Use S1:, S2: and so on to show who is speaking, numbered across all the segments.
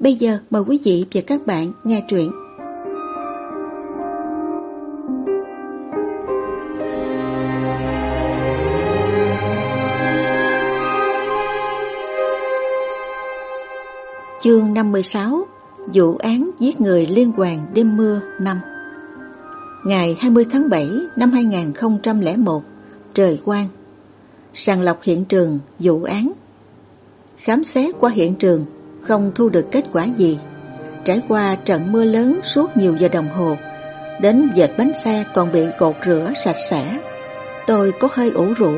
S1: Bây giờ mời quý vị và các bạn nghe truyện. Chương 56 Vụ án giết người liên quan đêm mưa năm. Ngày 20 tháng 7 năm 2001 Trời quang. Sàng lọc hiện trường vụ án. Khám xét qua hiện trường không thu được kết quả gì. Trải qua trận mưa lớn suốt nhiều giờ đồng hồ, đến dệt bánh xe còn bị cột rửa sạch sẽ. Tôi có hơi ủ rũ,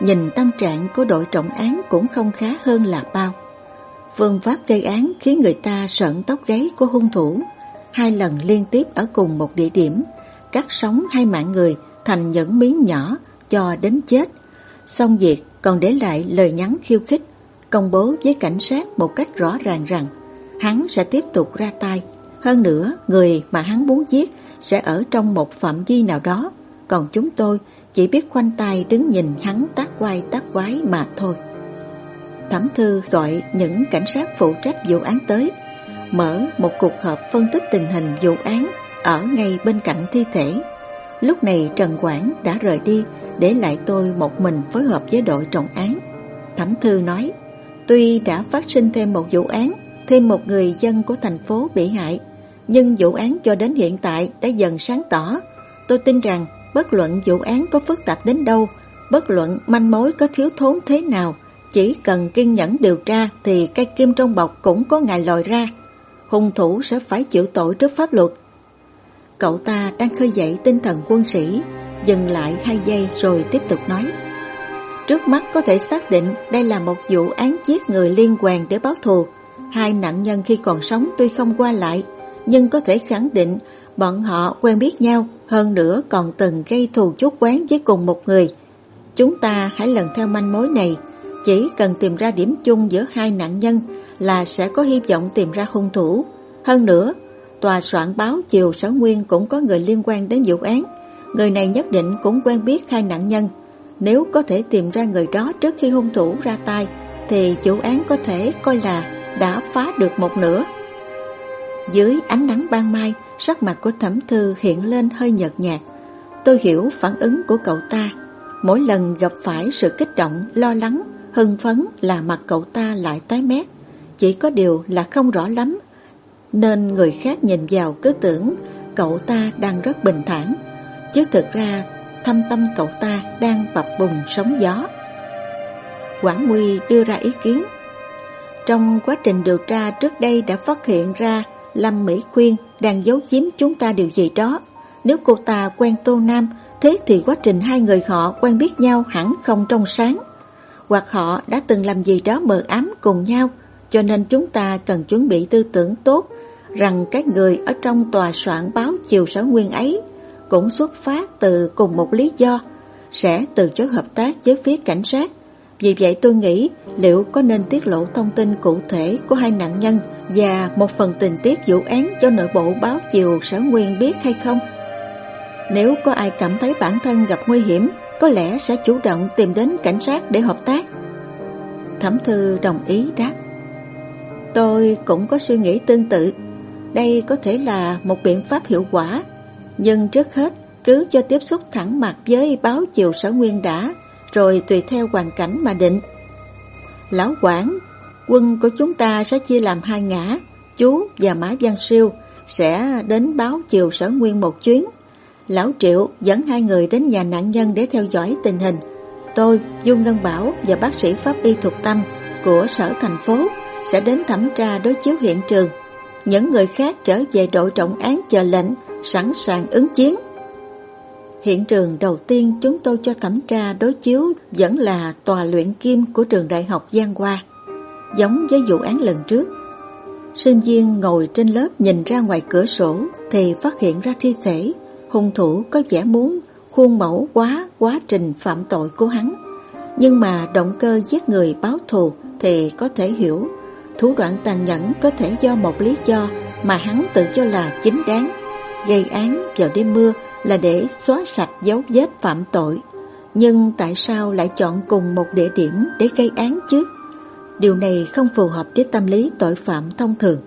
S1: nhìn tâm trạng của đội trọng án cũng không khá hơn là bao. Phương pháp gây án khiến người ta sợn tóc gáy của hung thủ, hai lần liên tiếp ở cùng một địa điểm, cắt sống hai mạng người thành những miếng nhỏ cho đến chết. Xong việc còn để lại lời nhắn khiêu khích công bố với cảnh sát một cách rõ ràng rằng hắn sẽ tiếp tục ra tay. Hơn nữa, người mà hắn muốn giết sẽ ở trong một phạm vi nào đó, còn chúng tôi chỉ biết khoanh tay đứng nhìn hắn tác quay tác quái mà thôi. Thẩm thư gọi những cảnh sát phụ trách vụ án tới, mở một cuộc họp phân tích tình hình vụ án ở ngay bên cạnh thi thể. Lúc này Trần Quảng đã rời đi, để lại tôi một mình phối hợp với đội trọng án. Thẩm thư nói, Tuy đã phát sinh thêm một vụ án, thêm một người dân của thành phố bị hại, nhưng vụ án cho đến hiện tại đã dần sáng tỏ. Tôi tin rằng bất luận vụ án có phức tạp đến đâu, bất luận manh mối có thiếu thốn thế nào, chỉ cần kiên nhẫn điều tra thì cây kim trong bọc cũng có ngày lòi ra. Hung thủ sẽ phải chịu tội trước pháp luật. Cậu ta đang khơi dậy tinh thần quân sĩ, dừng lại hai giây rồi tiếp tục nói. Trước mắt có thể xác định đây là một vụ án giết người liên quan để báo thù. Hai nạn nhân khi còn sống tuy không qua lại, nhưng có thể khẳng định bọn họ quen biết nhau, hơn nữa còn từng gây thù chốt quán với cùng một người. Chúng ta hãy lần theo manh mối này, chỉ cần tìm ra điểm chung giữa hai nạn nhân là sẽ có hy vọng tìm ra hung thủ. Hơn nữa, tòa soạn báo chiều Sở Nguyên cũng có người liên quan đến vụ án. Người này nhất định cũng quen biết hai nạn nhân. Nếu có thể tìm ra người đó trước khi hung thủ ra tay Thì chủ án có thể coi là đã phá được một nửa. Dưới ánh nắng ban mai Sắc mặt của thẩm thư hiện lên hơi nhợt nhạt. Tôi hiểu phản ứng của cậu ta. Mỗi lần gặp phải sự kích động, lo lắng, hưng phấn là mặt cậu ta lại tái mét. Chỉ có điều là không rõ lắm. Nên người khác nhìn vào cứ tưởng cậu ta đang rất bình thản. Chứ thực ra thâm tâm cậu ta đang bập bùng sóng gió. Quảng Nguy đưa ra ý kiến. Trong quá trình điều tra trước đây đã phát hiện ra Lâm Mỹ Khuyên đang giấu giếm chúng ta điều gì đó. Nếu cô ta quen Tô Nam, thế thì quá trình hai người họ quen biết nhau hẳn không trong sáng. Hoặc họ đã từng làm gì đó mờ ám cùng nhau, cho nên chúng ta cần chuẩn bị tư tưởng tốt rằng các người ở trong tòa soạn báo chiều sở nguyên ấy cũng xuất phát từ cùng một lý do, sẽ từ chối hợp tác với phía cảnh sát. Vì vậy tôi nghĩ liệu có nên tiết lộ thông tin cụ thể của hai nạn nhân và một phần tình tiết vụ án cho nội bộ báo chiều sở nguyên biết hay không? Nếu có ai cảm thấy bản thân gặp nguy hiểm, có lẽ sẽ chủ động tìm đến cảnh sát để hợp tác. Thẩm thư đồng ý đáp. Tôi cũng có suy nghĩ tương tự. Đây có thể là một biện pháp hiệu quả nhưng trước hết cứ cho tiếp xúc thẳng mặt với báo chiều sở nguyên đã, rồi tùy theo hoàn cảnh mà định. Lão quản, quân của chúng ta sẽ chia làm hai ngã, chú và Mã Văn Siêu sẽ đến báo chiều sở nguyên một chuyến. Lão Triệu dẫn hai người đến nhà nạn nhân để theo dõi tình hình. Tôi, dung Ngân Bảo và bác sĩ pháp y thuộc tâm của sở thành phố sẽ đến thẩm tra đối chiếu hiện trường. Những người khác trở về đội trọng án chờ lệnh sẵn sàng ứng chiến. Hiện trường đầu tiên chúng tôi cho thẩm tra đối chiếu vẫn là tòa luyện kim của trường đại học Giang Hoa, giống với vụ án lần trước. Sinh viên ngồi trên lớp nhìn ra ngoài cửa sổ thì phát hiện ra thi thể. Hung thủ có vẻ muốn khuôn mẫu quá quá trình phạm tội của hắn. Nhưng mà động cơ giết người báo thù thì có thể hiểu. Thủ đoạn tàn nhẫn có thể do một lý do mà hắn tự cho là chính đáng. Gây án vào đêm mưa là để xóa sạch dấu vết phạm tội. Nhưng tại sao lại chọn cùng một địa điểm để gây án chứ? Điều này không phù hợp với tâm lý tội phạm thông thường.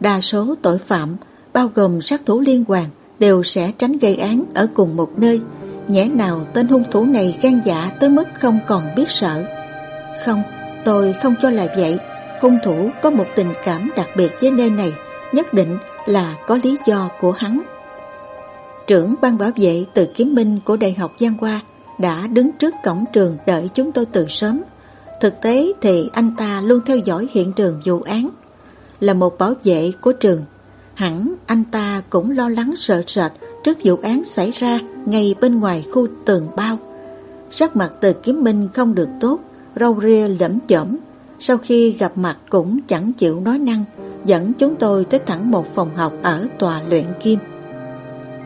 S1: Đa số tội phạm, bao gồm sát thủ liên hoàn, đều sẽ tránh gây án ở cùng một nơi. Nhẽ nào tên hung thủ này gan dạ tới mức không còn biết sợ. Không, tôi không cho là vậy. Hung thủ có một tình cảm đặc biệt với nơi này, nhất định là có lý do của hắn. Trưởng ban bảo vệ từ kiếm minh của Đại học Giang Hoa đã đứng trước cổng trường đợi chúng tôi từ sớm. Thực tế thì anh ta luôn theo dõi hiện trường vụ án. Là một bảo vệ của trường, hẳn anh ta cũng lo lắng sợ sệt trước vụ án xảy ra ngay bên ngoài khu tường bao. Sắc mặt từ kiếm minh không được tốt, râu ria lẫm chởm. Sau khi gặp mặt cũng chẳng chịu nói năng, dẫn chúng tôi tới thẳng một phòng học ở tòa luyện kim.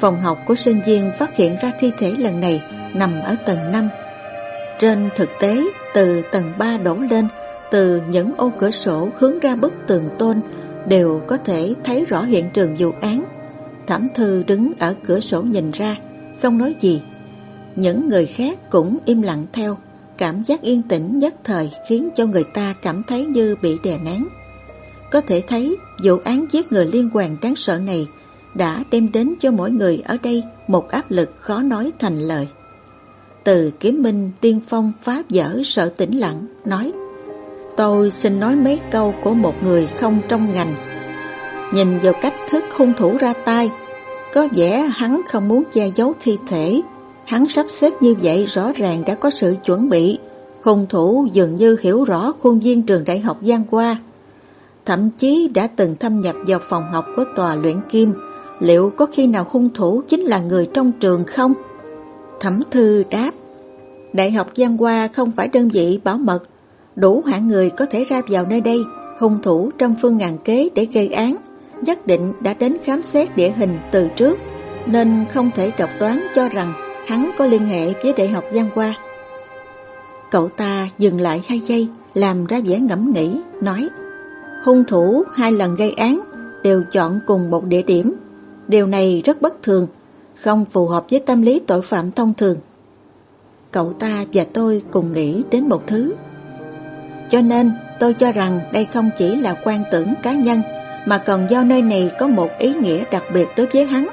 S1: Phòng học của sinh viên phát hiện ra thi thể lần này nằm ở tầng 5. Trên thực tế, từ tầng 3 đổ lên, từ những ô cửa sổ hướng ra bức tường tôn đều có thể thấy rõ hiện trường vụ án. Thẩm Thư đứng ở cửa sổ nhìn ra, không nói gì. Những người khác cũng im lặng theo, cảm giác yên tĩnh nhất thời khiến cho người ta cảm thấy như bị đè nén. Có thể thấy vụ án giết người liên quan đáng sợ này đã đem đến cho mỗi người ở đây một áp lực khó nói thành lời. Từ kiếm minh tiên phong phá vỡ sợ tĩnh lặng, nói Tôi xin nói mấy câu của một người không trong ngành. Nhìn vào cách thức hung thủ ra tay, có vẻ hắn không muốn che giấu thi thể. Hắn sắp xếp như vậy rõ ràng đã có sự chuẩn bị. Hung thủ dường như hiểu rõ khuôn viên trường đại học Giang Qua. Thậm chí đã từng thâm nhập vào phòng học của tòa luyện kim. Liệu có khi nào hung thủ chính là người trong trường không? Thẩm thư đáp, Đại học Giang Hoa không phải đơn vị bảo mật, Đủ hạng người có thể ra vào nơi đây, Hung thủ trong phương ngàn kế để gây án, Nhất định đã đến khám xét địa hình từ trước, Nên không thể độc đoán cho rằng Hắn có liên hệ với Đại học Giang Hoa Cậu ta dừng lại hai giây, Làm ra vẻ ngẫm nghĩ, Nói Hung thủ hai lần gây án Đều chọn cùng một địa điểm. Điều này rất bất thường, Không phù hợp với tâm lý tội phạm thông thường. Cậu ta và tôi cùng nghĩ đến một thứ. Cho nên, tôi cho rằng đây không chỉ là quan tưởng cá nhân, Mà còn do nơi này có một ý nghĩa đặc biệt đối với hắn.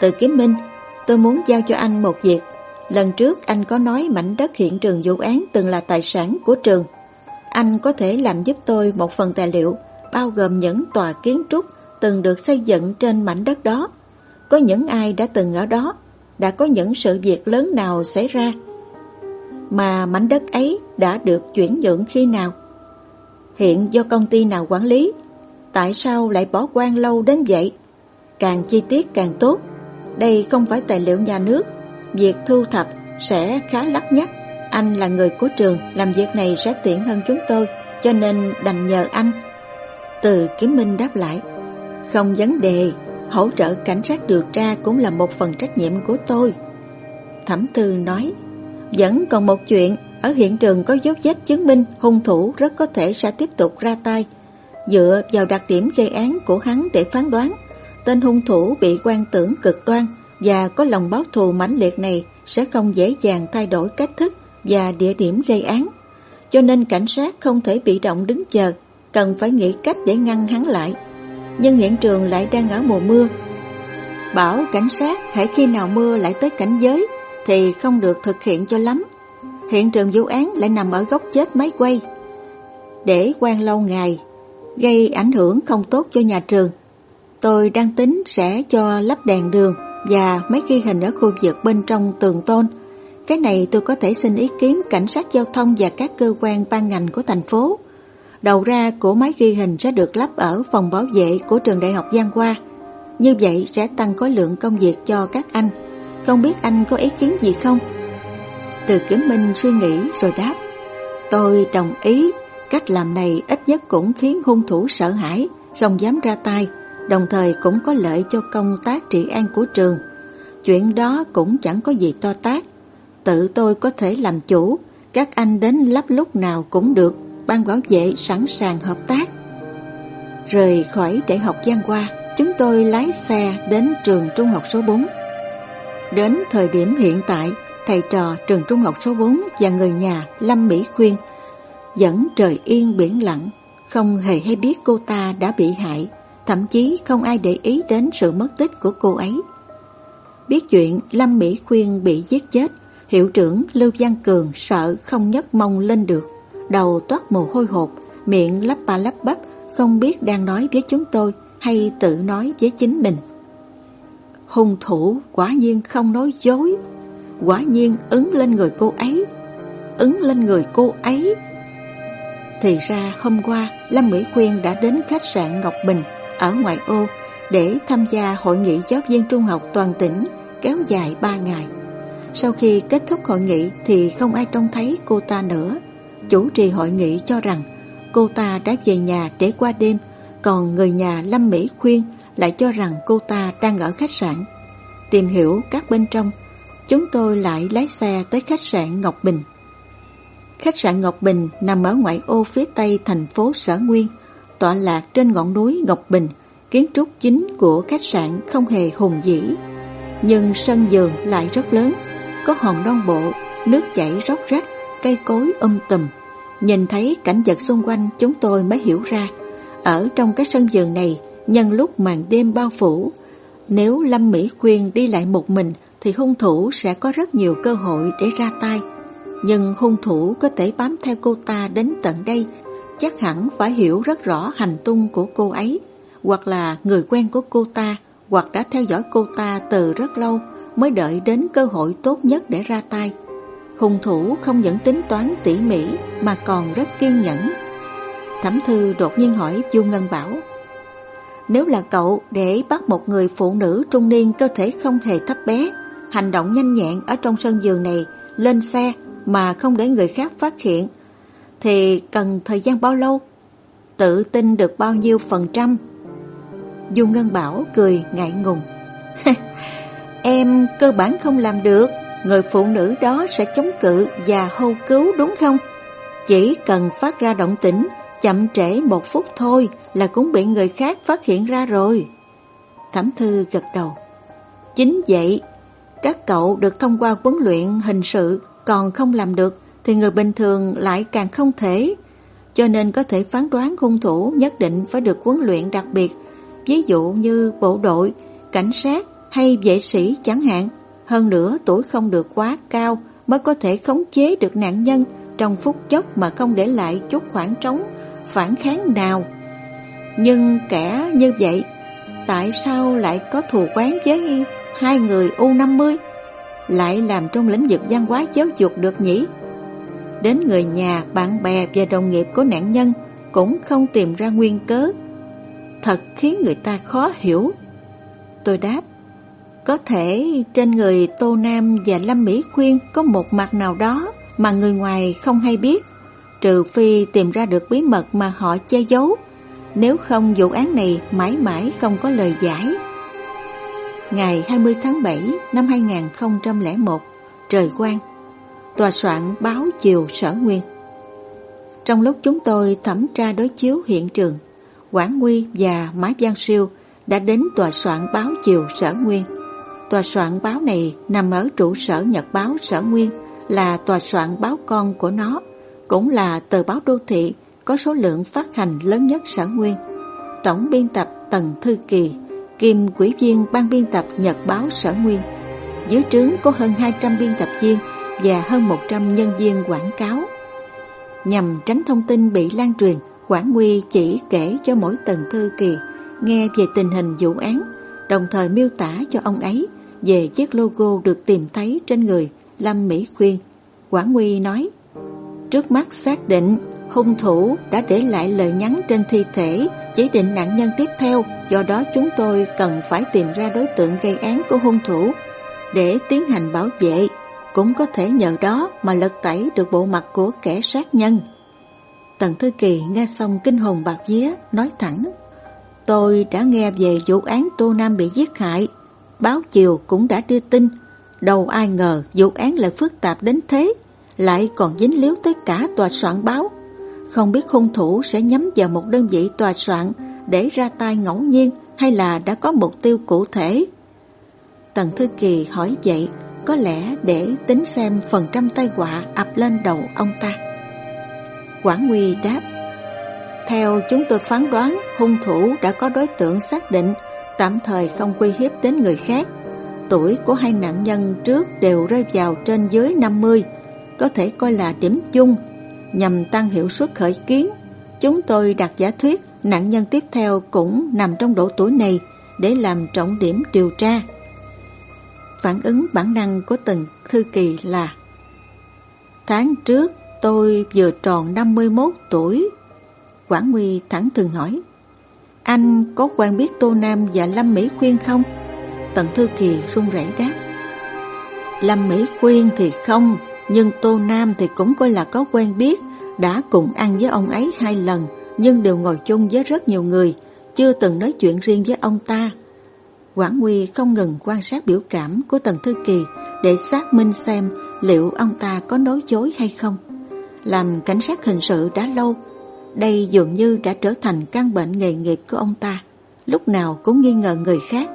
S1: Từ kiếm minh, Tôi muốn giao cho anh một việc. Lần trước anh có nói mảnh đất hiện trường vụ án từng là tài sản của trường. Anh có thể làm giúp tôi một phần tài liệu, Bao gồm những tòa kiến trúc từng được xây dựng trên mảnh đất đó Có những ai đã từng ở đó, đã có những sự việc lớn nào xảy ra mà mảnh đất ấy đã được chuyển nhượng khi nào? Hiện do công ty nào quản lý? Tại sao lại bỏ quan lâu đến vậy? Càng chi tiết càng tốt. Đây không phải tài liệu nhà nước. Việc thu thập sẽ khá lắc nhắc. Anh là người của trường, làm việc này sẽ tiện hơn chúng tôi, cho nên đành nhờ anh. Từ Kiếm Minh đáp lại, không vấn đề, hỗ trợ cảnh sát điều tra cũng là một phần trách nhiệm của tôi. Thẩm Tư nói, vẫn còn một chuyện, ở hiện trường có dấu vết chứng minh hung thủ rất có thể sẽ tiếp tục ra tay. Dựa vào đặc điểm gây án của hắn để phán đoán, tên hung thủ bị quan tưởng cực đoan và có lòng báo thù mãnh liệt này sẽ không dễ dàng thay đổi cách thức và địa điểm gây án. Cho nên cảnh sát không thể bị động đứng chờ, cần phải nghĩ cách để ngăn hắn lại nhưng hiện trường lại đang ở mùa mưa. Bảo cảnh sát hãy khi nào mưa lại tới cảnh giới thì không được thực hiện cho lắm. Hiện trường vụ án lại nằm ở góc chết máy quay. Để quan lâu ngày, gây ảnh hưởng không tốt cho nhà trường. Tôi đang tính sẽ cho lắp đèn đường và mấy ghi hình ở khu vực bên trong tường tôn. Cái này tôi có thể xin ý kiến cảnh sát giao thông và các cơ quan ban ngành của thành phố. Đầu ra của máy ghi hình sẽ được lắp ở phòng bảo vệ của trường đại học Giang Hoa. Như vậy sẽ tăng khối lượng công việc cho các anh. Không biết anh có ý kiến gì không? Từ Kiếm Minh suy nghĩ rồi đáp. Tôi đồng ý, Cách làm này ít nhất cũng khiến hung thủ sợ hãi, không dám ra tay, đồng thời cũng có lợi cho công tác trị an của trường. Chuyện đó cũng chẳng có gì to tác. Tự tôi có thể làm chủ, các anh đến lắp lúc nào cũng được, ban bảo vệ sẵn sàng hợp tác. Rời khỏi đại học Giang Hoa, chúng tôi lái xe đến trường trung học số 4. Đến thời điểm hiện tại, thầy trò trường trung học số 4 và người nhà Lâm Mỹ Khuyên vẫn trời yên biển lặng, không hề hay biết cô ta đã bị hại, thậm chí không ai để ý đến sự mất tích của cô ấy. Biết chuyện Lâm Mỹ Khuyên bị giết chết, hiệu trưởng Lưu Văn Cường sợ không nhấc mông lên được, đầu toát mồ hôi hột, miệng lắp ba lắp bắp, không biết đang nói với chúng tôi hay tự nói với chính mình. Hung thủ quả nhiên không nói dối, quả nhiên ứng lên người cô ấy, ứng lên người cô ấy. Thì ra hôm qua Lâm Mỹ Khuyên đã đến khách sạn Ngọc Bình ở ngoại ô để tham gia hội nghị giáo viên trung học toàn tỉnh kéo dài 3 ngày. Sau khi kết thúc hội nghị thì không ai trông thấy cô ta nữa. Chủ trì hội nghị cho rằng cô ta đã về nhà để qua đêm, còn người nhà Lâm Mỹ Khuyên lại cho rằng cô ta đang ở khách sạn. Tìm hiểu các bên trong, chúng tôi lại lái xe tới khách sạn Ngọc Bình. Khách sạn Ngọc Bình nằm ở ngoại ô phía tây thành phố Sở Nguyên, tọa lạc trên ngọn núi Ngọc Bình. Kiến trúc chính của khách sạn không hề hùng vĩ, nhưng sân vườn lại rất lớn, có hòn non bộ, nước chảy róc rách, cây cối um tùm. Nhìn thấy cảnh vật xung quanh chúng tôi mới hiểu ra, ở trong cái sân vườn này, nhân lúc màn đêm bao phủ, nếu Lâm Mỹ Quyên đi lại một mình thì hung thủ sẽ có rất nhiều cơ hội để ra tay. Nhưng hung thủ có thể bám theo cô ta đến tận đây, chắc hẳn phải hiểu rất rõ hành tung của cô ấy, hoặc là người quen của cô ta, hoặc đã theo dõi cô ta từ rất lâu mới đợi đến cơ hội tốt nhất để ra tay. Hung thủ không những tính toán tỉ mỉ mà còn rất kiên nhẫn. Thẩm Thư đột nhiên hỏi Chu Ngân Bảo, Nếu là cậu để bắt một người phụ nữ trung niên cơ thể không hề thấp bé, hành động nhanh nhẹn ở trong sân vườn này, lên xe mà không để người khác phát hiện, thì cần thời gian bao lâu? Tự tin được bao nhiêu phần trăm? Dung Ngân Bảo cười ngại ngùng. em cơ bản không làm được, người phụ nữ đó sẽ chống cự và hô cứu đúng không? Chỉ cần phát ra động tĩnh, chậm trễ một phút thôi là cũng bị người khác phát hiện ra rồi. Thẩm Thư gật đầu. Chính vậy, các cậu được thông qua huấn luyện hình sự còn không làm được thì người bình thường lại càng không thể. Cho nên có thể phán đoán hung thủ nhất định phải được huấn luyện đặc biệt, ví dụ như bộ đội, cảnh sát hay vệ sĩ chẳng hạn. Hơn nữa tuổi không được quá cao mới có thể khống chế được nạn nhân trong phút chốc mà không để lại chút khoảng trống, phản kháng nào. Nhưng kẻ như vậy, tại sao lại có thù quán với hai người U50 lại làm trong lĩnh vực văn hóa giáo dục được nhỉ? Đến người nhà, bạn bè và đồng nghiệp của nạn nhân cũng không tìm ra nguyên cớ. Thật khiến người ta khó hiểu. Tôi đáp, có thể trên người Tô Nam và Lâm Mỹ Khuyên có một mặt nào đó mà người ngoài không hay biết, trừ phi tìm ra được bí mật mà họ che giấu. Nếu không vụ án này mãi mãi không có lời giải ngày 20 tháng 7 năm 2001, trời quang, tòa soạn báo chiều sở nguyên. Trong lúc chúng tôi thẩm tra đối chiếu hiện trường, Quảng Nguy và Mái Giang Siêu đã đến tòa soạn báo chiều sở nguyên. Tòa soạn báo này nằm ở trụ sở Nhật báo sở nguyên, là tòa soạn báo con của nó, cũng là tờ báo đô thị có số lượng phát hành lớn nhất sở nguyên. Tổng biên tập Tần Thư Kỳ Kim quỹ viên ban biên tập Nhật báo Sở Nguyên. Dưới trướng có hơn 200 biên tập viên và hơn 100 nhân viên quảng cáo. Nhằm tránh thông tin bị lan truyền, Quảng Nguy chỉ kể cho mỗi Tần thư kỳ nghe về tình hình vụ án, đồng thời miêu tả cho ông ấy về chiếc logo được tìm thấy trên người Lâm Mỹ Khuyên. Quảng Nguy nói, trước mắt xác định hung thủ đã để lại lời nhắn trên thi thể chỉ định nạn nhân tiếp theo, do đó chúng tôi cần phải tìm ra đối tượng gây án của hung thủ để tiến hành bảo vệ, cũng có thể nhờ đó mà lật tẩy được bộ mặt của kẻ sát nhân. Tần Thư Kỳ nghe xong kinh hồn bạc vía, nói thẳng. Tôi đã nghe về vụ án Tô Nam bị giết hại. Báo chiều cũng đã đưa tin. Đâu ai ngờ vụ án lại phức tạp đến thế, lại còn dính líu tới cả tòa soạn báo. Không biết hung thủ sẽ nhắm vào một đơn vị tòa soạn để ra tay ngẫu nhiên hay là đã có mục tiêu cụ thể. Tần Thư Kỳ hỏi vậy, có lẽ để tính xem phần trăm tai họa ập lên đầu ông ta. Quảng Nguy đáp, theo chúng tôi phán đoán, hung thủ đã có đối tượng xác định, tạm thời không quy hiếp đến người khác. Tuổi của hai nạn nhân trước đều rơi vào trên dưới 50, có thể coi là điểm chung. Nhằm tăng hiệu suất khởi kiến, chúng tôi đặt giả thuyết nạn nhân tiếp theo cũng nằm trong độ tuổi này để làm trọng điểm điều tra. Phản ứng bản năng của từng thư kỳ là Tháng trước tôi vừa tròn 51 tuổi Quảng Nguy thẳng thừng hỏi anh có quen biết Tô Nam và Lâm Mỹ Khuyên không? Tần Thư Kỳ run rẩy đáp Lâm Mỹ Khuyên thì không Nhưng Tô Nam thì cũng coi là có quen biết Đã cùng ăn với ông ấy hai lần Nhưng đều ngồi chung với rất nhiều người Chưa từng nói chuyện riêng với ông ta Quảng Nguy không ngừng quan sát biểu cảm của Tần Thư Kỳ để xác minh xem liệu ông ta có nói dối hay không. Làm cảnh sát hình sự đã lâu, đây dường như đã trở thành căn bệnh nghề nghiệp của ông ta. Lúc nào cũng nghi ngờ người khác,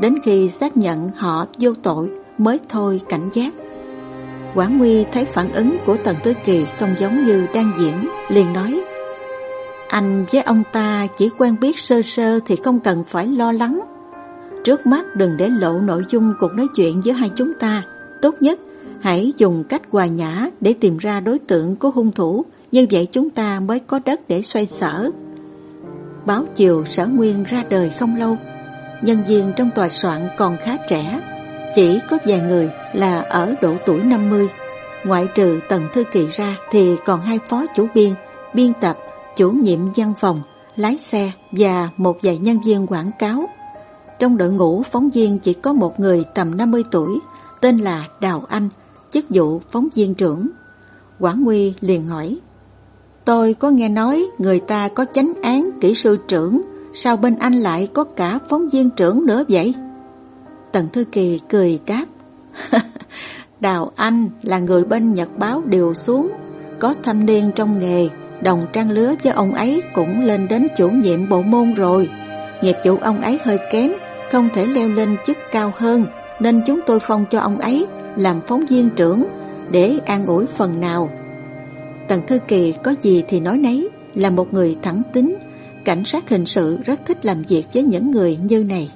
S1: đến khi xác nhận họ vô tội mới thôi cảnh giác. Quảng Nguy thấy phản ứng của Tần Tư Kỳ không giống như đang diễn, liền nói Anh với ông ta chỉ quen biết sơ sơ thì không cần phải lo lắng. Trước mắt đừng để lộ nội dung cuộc nói chuyện giữa hai chúng ta. Tốt nhất, hãy dùng cách hòa nhã để tìm ra đối tượng của hung thủ. Như vậy chúng ta mới có đất để xoay sở. Báo chiều sở nguyên ra đời không lâu. Nhân viên trong tòa soạn còn khá trẻ. Chỉ có vài người là ở độ tuổi 50. Ngoại trừ tầng thư kỳ ra thì còn hai phó chủ biên, biên tập, chủ nhiệm văn phòng, lái xe và một vài nhân viên quảng cáo trong đội ngũ phóng viên chỉ có một người tầm 50 tuổi, tên là Đào Anh, chức vụ phóng viên trưởng. Quảng Nguy liền hỏi, Tôi có nghe nói người ta có chánh án kỹ sư trưởng, sao bên anh lại có cả phóng viên trưởng nữa vậy? Tần Thư Kỳ cười đáp, Đào Anh là người bên Nhật báo điều xuống, có thanh niên trong nghề, đồng trang lứa với ông ấy cũng lên đến chủ nhiệm bộ môn rồi. Nghiệp vụ ông ấy hơi kém, không thể leo lên chức cao hơn nên chúng tôi phong cho ông ấy làm phóng viên trưởng để an ủi phần nào. Tần Thư Kỳ có gì thì nói nấy là một người thẳng tính, cảnh sát hình sự rất thích làm việc với những người như này.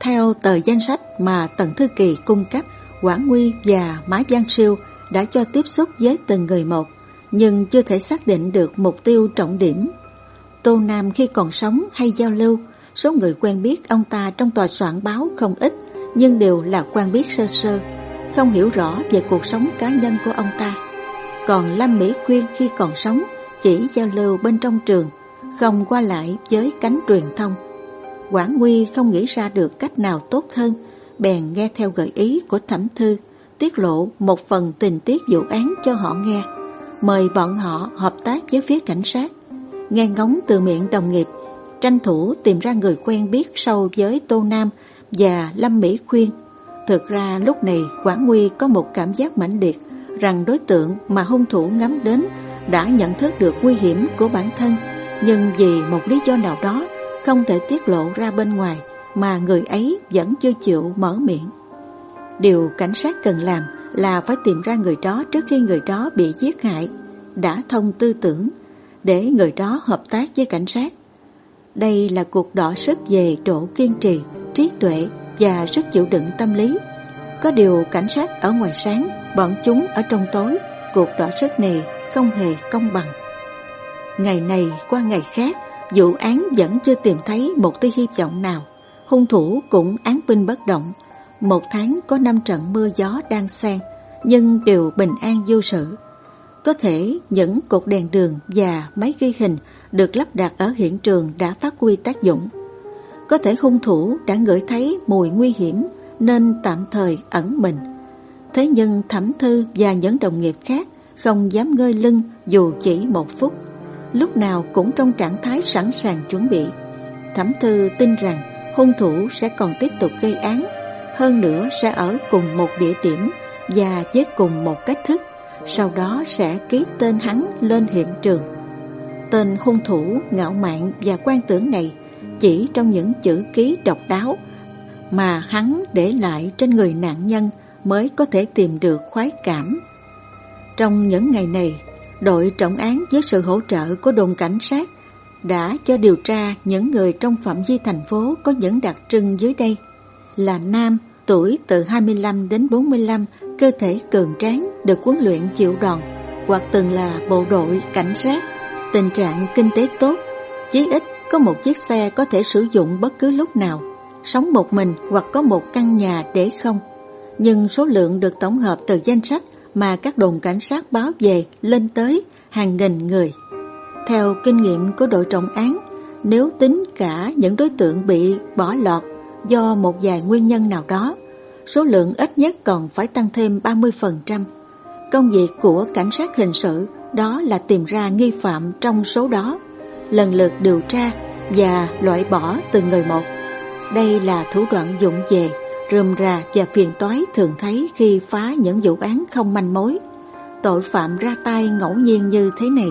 S1: Theo tờ danh sách mà Tần Thư Kỳ cung cấp, Quảng Nguy và Mái Giang Siêu đã cho tiếp xúc với từng người một, nhưng chưa thể xác định được mục tiêu trọng điểm. Tô Nam khi còn sống hay giao lưu Số người quen biết ông ta trong tòa soạn báo không ít, nhưng đều là quen biết sơ sơ, không hiểu rõ về cuộc sống cá nhân của ông ta. Còn Lâm Mỹ Quyên khi còn sống chỉ giao lưu bên trong trường, không qua lại với cánh truyền thông. Quảng Nguy không nghĩ ra được cách nào tốt hơn, bèn nghe theo gợi ý của thẩm thư, tiết lộ một phần tình tiết vụ án cho họ nghe, mời bọn họ hợp tác với phía cảnh sát. Nghe ngóng từ miệng đồng nghiệp tranh thủ tìm ra người quen biết sâu với Tô Nam và Lâm Mỹ Khuyên. Thực ra lúc này Quảng Nguy có một cảm giác mãnh liệt rằng đối tượng mà hung thủ ngắm đến đã nhận thức được nguy hiểm của bản thân, nhưng vì một lý do nào đó không thể tiết lộ ra bên ngoài mà người ấy vẫn chưa chịu mở miệng. Điều cảnh sát cần làm là phải tìm ra người đó trước khi người đó bị giết hại, đã thông tư tưởng, để người đó hợp tác với cảnh sát. Đây là cuộc đỏ sức về độ kiên trì, trí tuệ và sức chịu đựng tâm lý. Có điều cảnh sát ở ngoài sáng, bọn chúng ở trong tối, cuộc đỏ sức này không hề công bằng. Ngày này qua ngày khác, vụ án vẫn chưa tìm thấy một tia hy vọng nào. Hung thủ cũng án binh bất động. Một tháng có năm trận mưa gió đang xen, nhưng đều bình an vô sự. Có thể những cột đèn đường và máy ghi hình được lắp đặt ở hiện trường đã phát huy tác dụng. Có thể hung thủ đã ngửi thấy mùi nguy hiểm nên tạm thời ẩn mình. Thế nhưng Thẩm Thư và những đồng nghiệp khác không dám ngơi lưng dù chỉ một phút, lúc nào cũng trong trạng thái sẵn sàng chuẩn bị. Thẩm Thư tin rằng hung thủ sẽ còn tiếp tục gây án, hơn nữa sẽ ở cùng một địa điểm và chết cùng một cách thức, sau đó sẽ ký tên hắn lên hiện trường. Tên hung thủ ngạo mạn và quan tưởng này chỉ trong những chữ ký độc đáo mà hắn để lại trên người nạn nhân mới có thể tìm được khoái cảm. Trong những ngày này, đội trọng án với sự hỗ trợ của đồn cảnh sát đã cho điều tra những người trong phạm vi thành phố có những đặc trưng dưới đây là nam, tuổi từ 25 đến 45, cơ thể cường tráng, được huấn luyện chịu đòn, hoặc từng là bộ đội, cảnh sát, tình trạng kinh tế tốt, chí ít có một chiếc xe có thể sử dụng bất cứ lúc nào, sống một mình hoặc có một căn nhà để không. Nhưng số lượng được tổng hợp từ danh sách mà các đồn cảnh sát báo về lên tới hàng nghìn người. Theo kinh nghiệm của đội trọng án, nếu tính cả những đối tượng bị bỏ lọt do một vài nguyên nhân nào đó, số lượng ít nhất còn phải tăng thêm 30%. Công việc của cảnh sát hình sự đó là tìm ra nghi phạm trong số đó, lần lượt điều tra và loại bỏ từng người một. Đây là thủ đoạn dụng về, rườm rà và phiền toái thường thấy khi phá những vụ án không manh mối. Tội phạm ra tay ngẫu nhiên như thế này.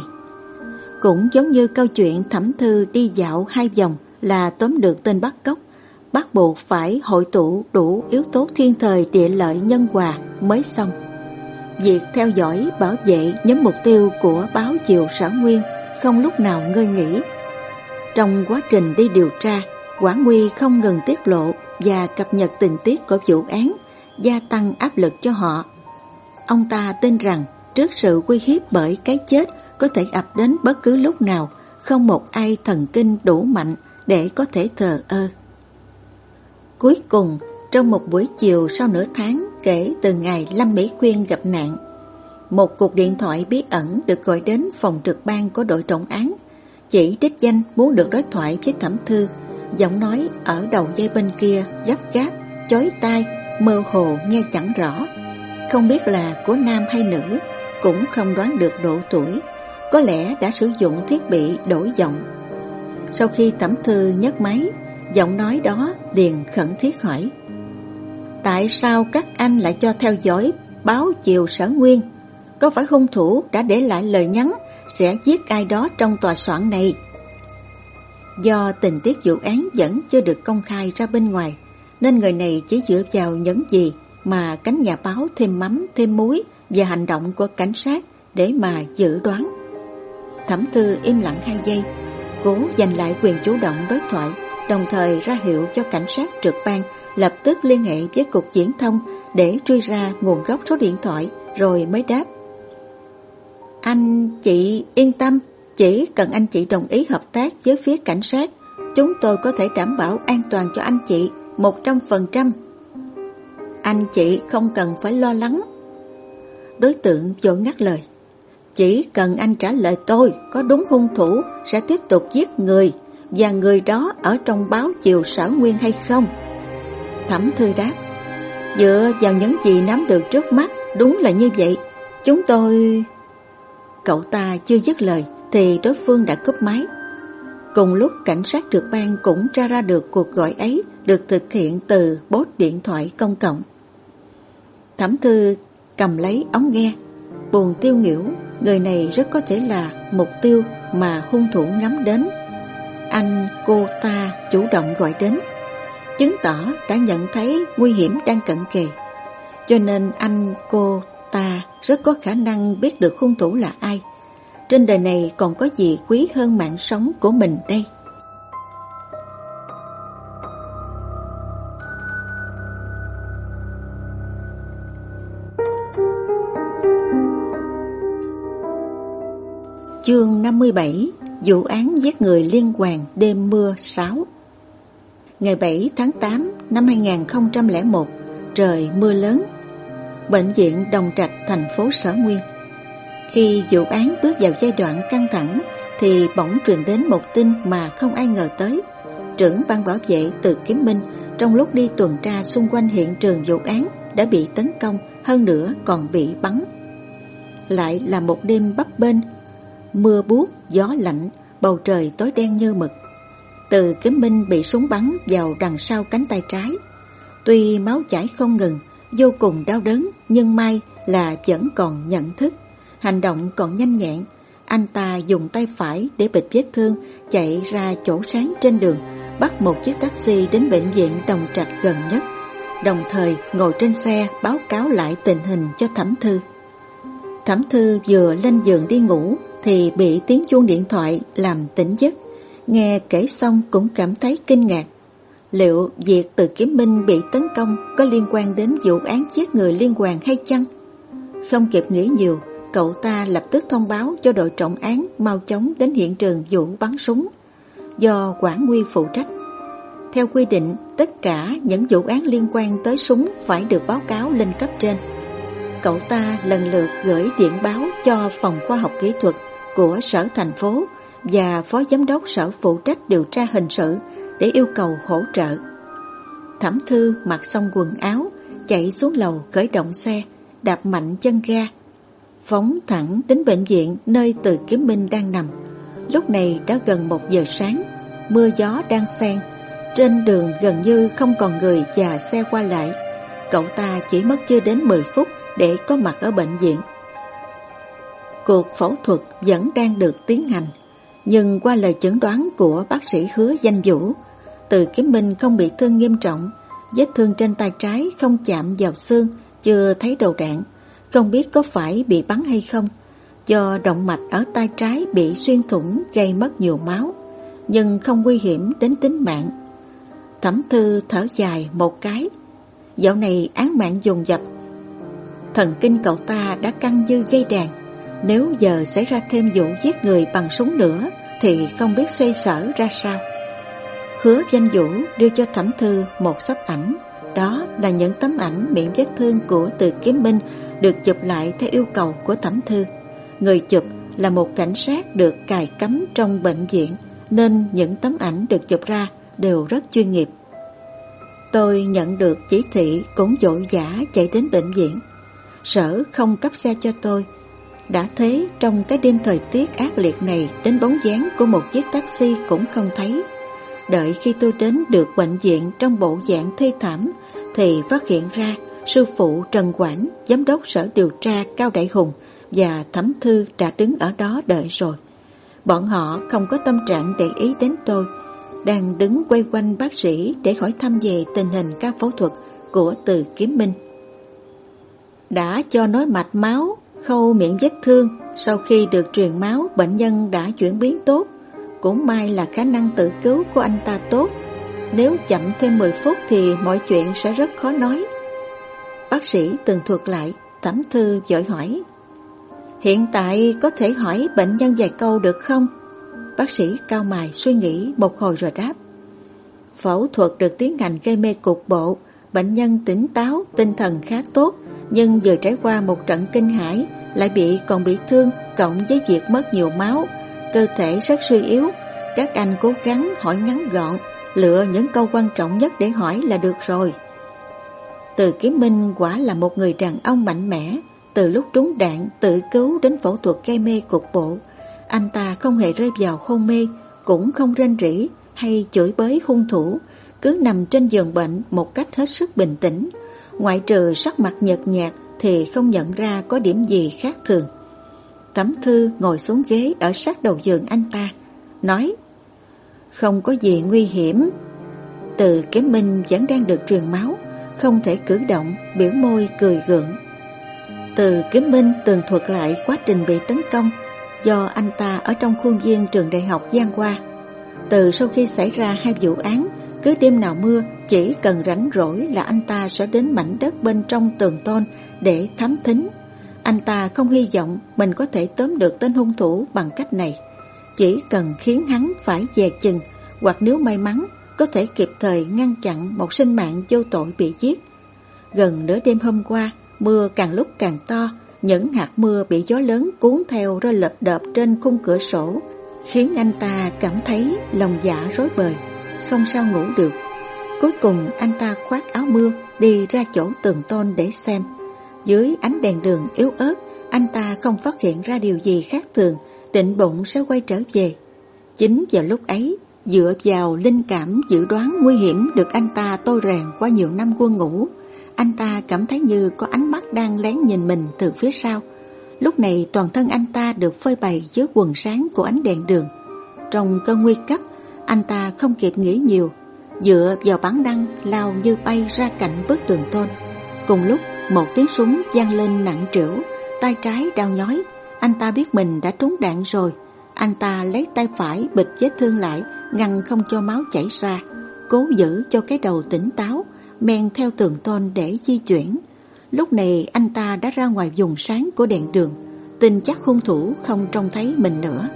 S1: Cũng giống như câu chuyện thẩm thư đi dạo hai vòng là tóm được tên bắt cóc, bắt buộc phải hội tụ đủ yếu tố thiên thời địa lợi nhân hòa mới xong. Việc theo dõi bảo vệ nhóm mục tiêu của báo Chiều Sở Nguyên không lúc nào ngơi nghỉ. Trong quá trình đi điều tra, Quảng Nguy không ngừng tiết lộ và cập nhật tình tiết của vụ án, gia tăng áp lực cho họ. Ông ta tin rằng trước sự uy hiếp bởi cái chết có thể ập đến bất cứ lúc nào, không một ai thần kinh đủ mạnh để có thể thờ ơ. Cuối cùng, trong một buổi chiều sau nửa tháng kể từ ngày Lâm Mỹ Khuyên gặp nạn, một cuộc điện thoại bí ẩn được gọi đến phòng trực ban của đội trọng án, chỉ đích danh muốn được đối thoại với Thẩm Thư, giọng nói ở đầu dây bên kia gấp gáp, chói tai, mơ hồ nghe chẳng rõ. Không biết là của nam hay nữ, cũng không đoán được độ tuổi, có lẽ đã sử dụng thiết bị đổi giọng. Sau khi Thẩm Thư nhấc máy, giọng nói đó liền khẩn thiết hỏi Tại sao các anh lại cho theo dõi báo chiều sở nguyên? Có phải hung thủ đã để lại lời nhắn sẽ giết ai đó trong tòa soạn này? Do tình tiết vụ án vẫn chưa được công khai ra bên ngoài, nên người này chỉ dựa vào những gì mà cánh nhà báo thêm mắm thêm muối và hành động của cảnh sát để mà dự đoán. Thẩm thư im lặng hai giây, cố giành lại quyền chủ động đối thoại, đồng thời ra hiệu cho cảnh sát trực ban lập tức liên hệ với cục viễn thông để truy ra nguồn gốc số điện thoại rồi mới đáp. Anh chị yên tâm, chỉ cần anh chị đồng ý hợp tác với phía cảnh sát, chúng tôi có thể đảm bảo an toàn cho anh chị một trăm phần trăm. Anh chị không cần phải lo lắng. Đối tượng vội ngắt lời. Chỉ cần anh trả lời tôi có đúng hung thủ sẽ tiếp tục giết người và người đó ở trong báo chiều sở nguyên hay không. Thẩm Thư đáp Dựa vào những gì nắm được trước mắt Đúng là như vậy Chúng tôi... Cậu ta chưa dứt lời thì đối phương đã cúp máy Cùng lúc cảnh sát trực ban cũng tra ra được cuộc gọi ấy Được thực hiện từ bốt điện thoại công cộng Thẩm Thư cầm lấy ống nghe Buồn tiêu nghỉu Người này rất có thể là mục tiêu mà hung thủ ngắm đến Anh cô ta chủ động gọi đến chứng tỏ đã nhận thấy nguy hiểm đang cận kề. Cho nên anh, cô, ta rất có khả năng biết được hung thủ là ai. Trên đời này còn có gì quý hơn mạng sống của mình đây? Chương 57 Vụ án giết người liên hoàn đêm mưa 6 ngày 7 tháng 8 năm 2001, trời mưa lớn. Bệnh viện Đồng Trạch, thành phố Sở Nguyên. Khi vụ án bước vào giai đoạn căng thẳng, thì bỗng truyền đến một tin mà không ai ngờ tới. Trưởng ban bảo vệ từ Kiếm Minh trong lúc đi tuần tra xung quanh hiện trường vụ án đã bị tấn công, hơn nữa còn bị bắn. lại là một đêm bấp bênh, mưa buốt, gió lạnh, bầu trời tối đen như mực. Từ kiếm minh bị súng bắn vào đằng sau cánh tay trái. Tuy máu chảy không ngừng, vô cùng đau đớn, nhưng may là vẫn còn nhận thức. Hành động còn nhanh nhẹn, anh ta dùng tay phải để bịt vết thương, chạy ra chỗ sáng trên đường, bắt một chiếc taxi đến bệnh viện Đồng Trạch gần nhất. Đồng thời ngồi trên xe báo cáo lại tình hình cho Thẩm Thư. Thẩm Thư vừa lên giường đi ngủ thì bị tiếng chuông điện thoại làm tỉnh giấc. Nghe kể xong cũng cảm thấy kinh ngạc. Liệu việc từ kiếm minh bị tấn công có liên quan đến vụ án giết người liên quan hay chăng? Không kịp nghĩ nhiều, cậu ta lập tức thông báo cho đội trọng án mau chóng đến hiện trường vụ bắn súng do quản nguy phụ trách. Theo quy định, tất cả những vụ án liên quan tới súng phải được báo cáo lên cấp trên. Cậu ta lần lượt gửi điện báo cho phòng khoa học kỹ thuật của sở thành phố và phó giám đốc sở phụ trách điều tra hình sự để yêu cầu hỗ trợ. Thẩm thư mặc xong quần áo, chạy xuống lầu khởi động xe, đạp mạnh chân ga, phóng thẳng đến bệnh viện nơi từ kiếm minh đang nằm. Lúc này đã gần một giờ sáng, mưa gió đang xen, trên đường gần như không còn người và xe qua lại. Cậu ta chỉ mất chưa đến 10 phút để có mặt ở bệnh viện. Cuộc phẫu thuật vẫn đang được tiến hành, nhưng qua lời chẩn đoán của bác sĩ hứa danh vũ, từ kiếm minh không bị thương nghiêm trọng, vết thương trên tay trái không chạm vào xương, chưa thấy đầu đạn, không biết có phải bị bắn hay không, do động mạch ở tay trái bị xuyên thủng gây mất nhiều máu, nhưng không nguy hiểm đến tính mạng. Thẩm thư thở dài một cái, dạo này án mạng dồn dập, thần kinh cậu ta đã căng như dây đàn, nếu giờ xảy ra thêm vụ giết người bằng súng nữa thì không biết xoay sở ra sao. Hứa danh vũ đưa cho thẩm thư một sắp ảnh, đó là những tấm ảnh miệng vết thương của từ kiếm minh được chụp lại theo yêu cầu của thẩm thư. Người chụp là một cảnh sát được cài cắm trong bệnh viện, nên những tấm ảnh được chụp ra đều rất chuyên nghiệp. Tôi nhận được chỉ thị cũng dội dã chạy đến bệnh viện. Sở không cấp xe cho tôi. Đã thế, trong cái đêm thời tiết ác liệt này, đến bóng dáng của một chiếc taxi cũng không thấy. Đợi khi tôi đến được bệnh viện trong bộ dạng thê thảm, thì phát hiện ra sư phụ Trần Quảng, giám đốc sở điều tra Cao Đại Hùng và Thẩm Thư đã đứng ở đó đợi rồi. Bọn họ không có tâm trạng để ý đến tôi, đang đứng quay quanh bác sĩ để hỏi thăm về tình hình các phẫu thuật của Từ Kiếm Minh. Đã cho nối mạch máu, khâu miệng vết thương, sau khi được truyền máu bệnh nhân đã chuyển biến tốt. Cũng may là khả năng tự cứu của anh ta tốt. Nếu chậm thêm 10 phút thì mọi chuyện sẽ rất khó nói. Bác sĩ từng thuật lại, thẩm thư dội hỏi. Hiện tại có thể hỏi bệnh nhân vài câu được không? Bác sĩ cao mài suy nghĩ một hồi rồi đáp. Phẫu thuật được tiến hành gây mê cục bộ, bệnh nhân tỉnh táo, tinh thần khá tốt, nhưng vừa trải qua một trận kinh hãi, lại bị còn bị thương, cộng với việc mất nhiều máu, cơ thể rất suy yếu. Các anh cố gắng hỏi ngắn gọn, lựa những câu quan trọng nhất để hỏi là được rồi. Từ Kiếm Minh quả là một người đàn ông mạnh mẽ, từ lúc trúng đạn tự cứu đến phẫu thuật gây mê cục bộ, anh ta không hề rơi vào hôn mê, cũng không rên rỉ hay chửi bới hung thủ, cứ nằm trên giường bệnh một cách hết sức bình tĩnh, ngoại trừ sắc mặt nhợt nhạt thì không nhận ra có điểm gì khác thường. Tấm thư ngồi xuống ghế ở sát đầu giường anh ta, nói Không có gì nguy hiểm. Từ kiếm minh vẫn đang được truyền máu, không thể cử động, biểu môi cười gượng. Từ kiếm minh tường thuật lại quá trình bị tấn công do anh ta ở trong khuôn viên trường đại học Giang Hoa. Từ sau khi xảy ra hai vụ án, cứ đêm nào mưa, chỉ cần rảnh rỗi là anh ta sẽ đến mảnh đất bên trong tường tôn để thám thính. Anh ta không hy vọng mình có thể tóm được tên hung thủ bằng cách này. Chỉ cần khiến hắn phải dè chừng, hoặc nếu may mắn, có thể kịp thời ngăn chặn một sinh mạng vô tội bị giết. Gần nửa đêm hôm qua, mưa càng lúc càng to, những hạt mưa bị gió lớn cuốn theo rơi lợp đợp trên khung cửa sổ, khiến anh ta cảm thấy lòng dạ rối bời, không sao ngủ được. Cuối cùng anh ta khoác áo mưa đi ra chỗ tường tôn để xem. Dưới ánh đèn đường yếu ớt, anh ta không phát hiện ra điều gì khác thường, định bụng sẽ quay trở về. Chính vào lúc ấy, dựa vào linh cảm dự đoán nguy hiểm được anh ta tôi rèn qua nhiều năm quân ngũ, anh ta cảm thấy như có ánh mắt đang lén nhìn mình từ phía sau. Lúc này toàn thân anh ta được phơi bày dưới quần sáng của ánh đèn đường. Trong cơn nguy cấp, anh ta không kịp nghĩ nhiều, dựa vào bắn đăng lao như bay ra cạnh bức tường tôn. Cùng lúc, một tiếng súng vang lên nặng trĩu, tay trái đau nhói. Anh ta biết mình đã trúng đạn rồi. Anh ta lấy tay phải bịt vết thương lại, ngăn không cho máu chảy ra, cố giữ cho cái đầu tỉnh táo, men theo tường tôn để di chuyển. Lúc này anh ta đã ra ngoài vùng sáng của đèn đường, tin chắc hung thủ không trông thấy mình nữa.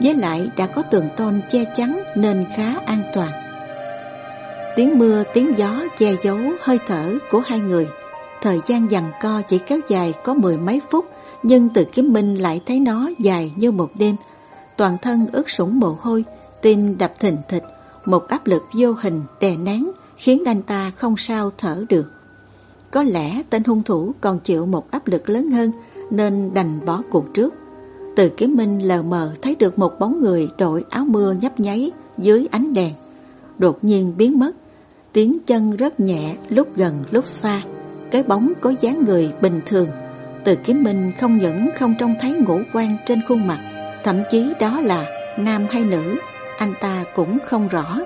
S1: Với lại đã có tường tôn che chắn nên khá an toàn. Tiếng mưa, tiếng gió che giấu hơi thở của hai người. Thời gian dằn co chỉ kéo dài có mười mấy phút, nhưng từ kiếm minh lại thấy nó dài như một đêm. Toàn thân ướt sũng mồ hôi, tim đập thình thịch, một áp lực vô hình đè nén khiến anh ta không sao thở được. Có lẽ tên hung thủ còn chịu một áp lực lớn hơn nên đành bỏ cuộc trước. Từ kiếm minh lờ mờ thấy được một bóng người đội áo mưa nhấp nháy dưới ánh đèn. Đột nhiên biến mất, tiếng chân rất nhẹ lúc gần lúc xa. Cái bóng có dáng người bình thường. Từ kiếm minh không những không trông thấy ngũ quan trên khuôn mặt, thậm chí đó là nam hay nữ, anh ta cũng không rõ.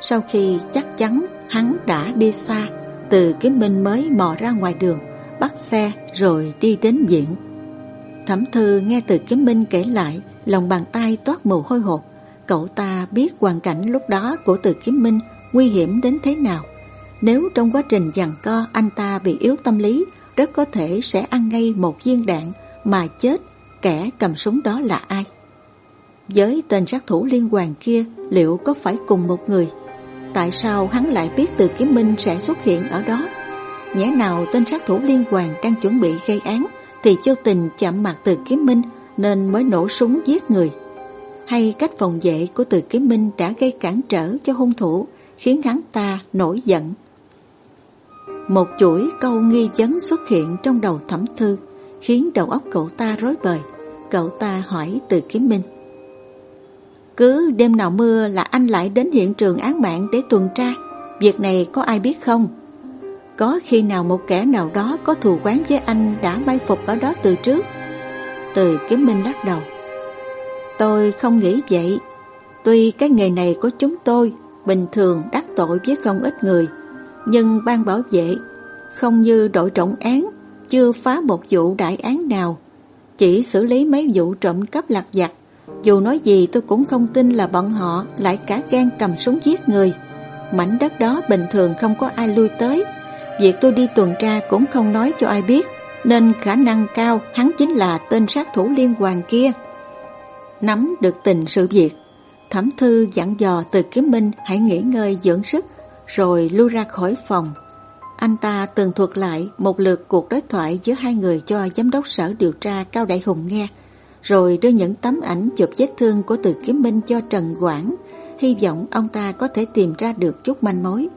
S1: Sau khi chắc chắn hắn đã đi xa, từ kiếm minh mới mò ra ngoài đường, bắt xe rồi đi đến viện. Thẩm thư nghe từ kiếm minh kể lại, lòng bàn tay toát mồ hôi hột. Cậu ta biết hoàn cảnh lúc đó của từ kiếm minh nguy hiểm đến thế nào. Nếu trong quá trình giằng co anh ta bị yếu tâm lý, rất có thể sẽ ăn ngay một viên đạn mà chết, kẻ cầm súng đó là ai? Với tên sát thủ liên hoàn kia, liệu có phải cùng một người? Tại sao hắn lại biết từ kiếm minh sẽ xuất hiện ở đó? Nhẽ nào tên sát thủ liên hoàn đang chuẩn bị gây án thì châu tình chạm mặt từ kiếm minh nên mới nổ súng giết người? Hay cách phòng vệ của từ kiếm minh đã gây cản trở cho hung thủ, khiến hắn ta nổi giận? Một chuỗi câu nghi vấn xuất hiện trong đầu thẩm thư, khiến đầu óc cậu ta rối bời. Cậu ta hỏi từ kiếm minh. Cứ đêm nào mưa là anh lại đến hiện trường án mạng để tuần tra. Việc này có ai biết không? Có khi nào một kẻ nào đó có thù quán với anh đã mai phục ở đó từ trước? Từ kiếm minh lắc đầu. Tôi không nghĩ vậy. Tuy cái nghề này của chúng tôi bình thường đắc tội với không ít người, nhưng ban bảo vệ không như đội trọng án chưa phá một vụ đại án nào, chỉ xử lý mấy vụ trộm cắp lạc vặt dù nói gì tôi cũng không tin là bọn họ lại cả gan cầm súng giết người. Mảnh đất đó bình thường không có ai lui tới. Việc tôi đi tuần tra cũng không nói cho ai biết, nên khả năng cao hắn chính là tên sát thủ liên hoàn kia. Nắm được tình sự việc, Thẩm Thư dặn dò từ kiếm minh hãy nghỉ ngơi dưỡng sức, rồi lui ra khỏi phòng. Anh ta tường thuật lại một lượt cuộc đối thoại giữa hai người cho giám đốc sở điều tra Cao Đại Hùng nghe rồi đưa những tấm ảnh chụp vết thương của Từ Kiếm Minh cho Trần Quảng, hy vọng ông ta có thể tìm ra được chút manh mối.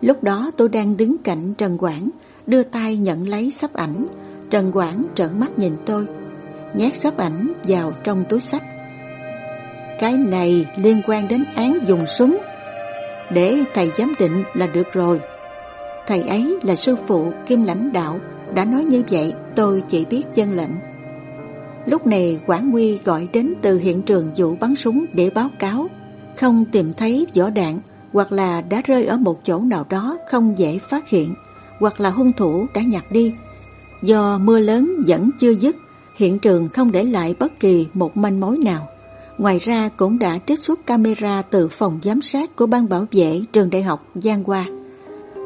S1: Lúc đó tôi đang đứng cạnh Trần Quảng, đưa tay nhận lấy sắp ảnh. Trần Quảng trợn mắt nhìn tôi, nhét sắp ảnh vào trong túi sách. Cái này liên quan đến án dùng súng. Để thầy giám định là được rồi. Thầy ấy là sư phụ kim lãnh đạo, đã nói như vậy tôi chỉ biết dân lệnh. Lúc này Quảng Nguy gọi đến từ hiện trường vụ bắn súng để báo cáo. Không tìm thấy vỏ đạn hoặc là đã rơi ở một chỗ nào đó không dễ phát hiện hoặc là hung thủ đã nhặt đi. Do mưa lớn vẫn chưa dứt, hiện trường không để lại bất kỳ một manh mối nào. Ngoài ra cũng đã trích xuất camera từ phòng giám sát của ban bảo vệ trường đại học Giang Hoa.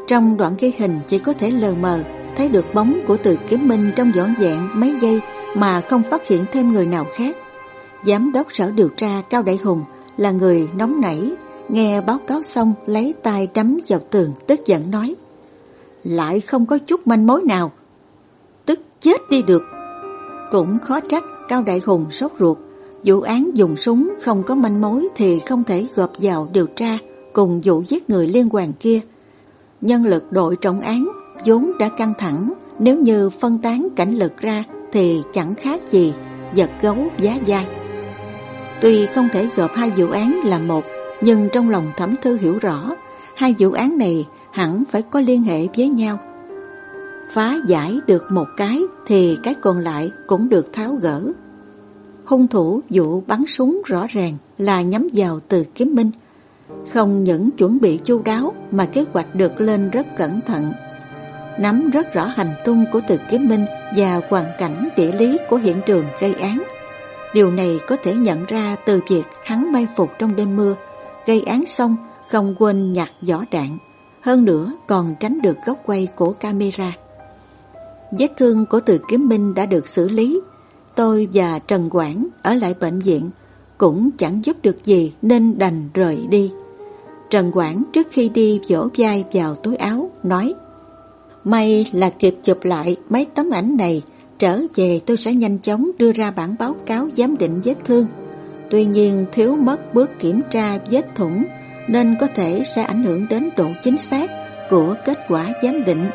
S1: Trong đoạn ghi hình chỉ có thể lờ mờ thấy được bóng của từ kiếm minh trong dọn dẹn mấy giây mà không phát hiện thêm người nào khác. Giám đốc sở điều tra Cao Đại Hùng là người nóng nảy, nghe báo cáo xong lấy tay đấm vào tường tức giận nói Lại không có chút manh mối nào, tức chết đi được. Cũng khó trách Cao Đại Hùng sốt ruột, vụ án dùng súng không có manh mối thì không thể gộp vào điều tra cùng vụ giết người liên quan kia. Nhân lực đội trọng án vốn đã căng thẳng, nếu như phân tán cảnh lực ra thì chẳng khác gì giật gấu giá dai. Tuy không thể gộp hai vụ án là một, nhưng trong lòng Thẩm Thư hiểu rõ, hai vụ án này hẳn phải có liên hệ với nhau. Phá giải được một cái thì cái còn lại cũng được tháo gỡ. Hung thủ vụ bắn súng rõ ràng là nhắm vào từ kiếm minh. Không những chuẩn bị chu đáo mà kế hoạch được lên rất cẩn thận. Nắm rất rõ hành tung của từ kiếm minh và hoàn cảnh địa lý của hiện trường gây án. Điều này có thể nhận ra từ việc hắn may phục trong đêm mưa, gây án xong không quên nhặt vỏ đạn, hơn nữa còn tránh được góc quay của camera. Vết thương của từ kiếm minh đã được xử lý, tôi và Trần Quảng ở lại bệnh viện cũng chẳng giúp được gì nên đành rời đi. Trần Quảng trước khi đi vỗ vai vào túi áo, nói May là kịp chụp lại mấy tấm ảnh này, Trở về tôi sẽ nhanh chóng đưa ra bản báo cáo giám định vết thương. Tuy nhiên thiếu mất bước kiểm tra vết thủng, nên có thể sẽ ảnh hưởng đến độ chính xác của kết quả giám định.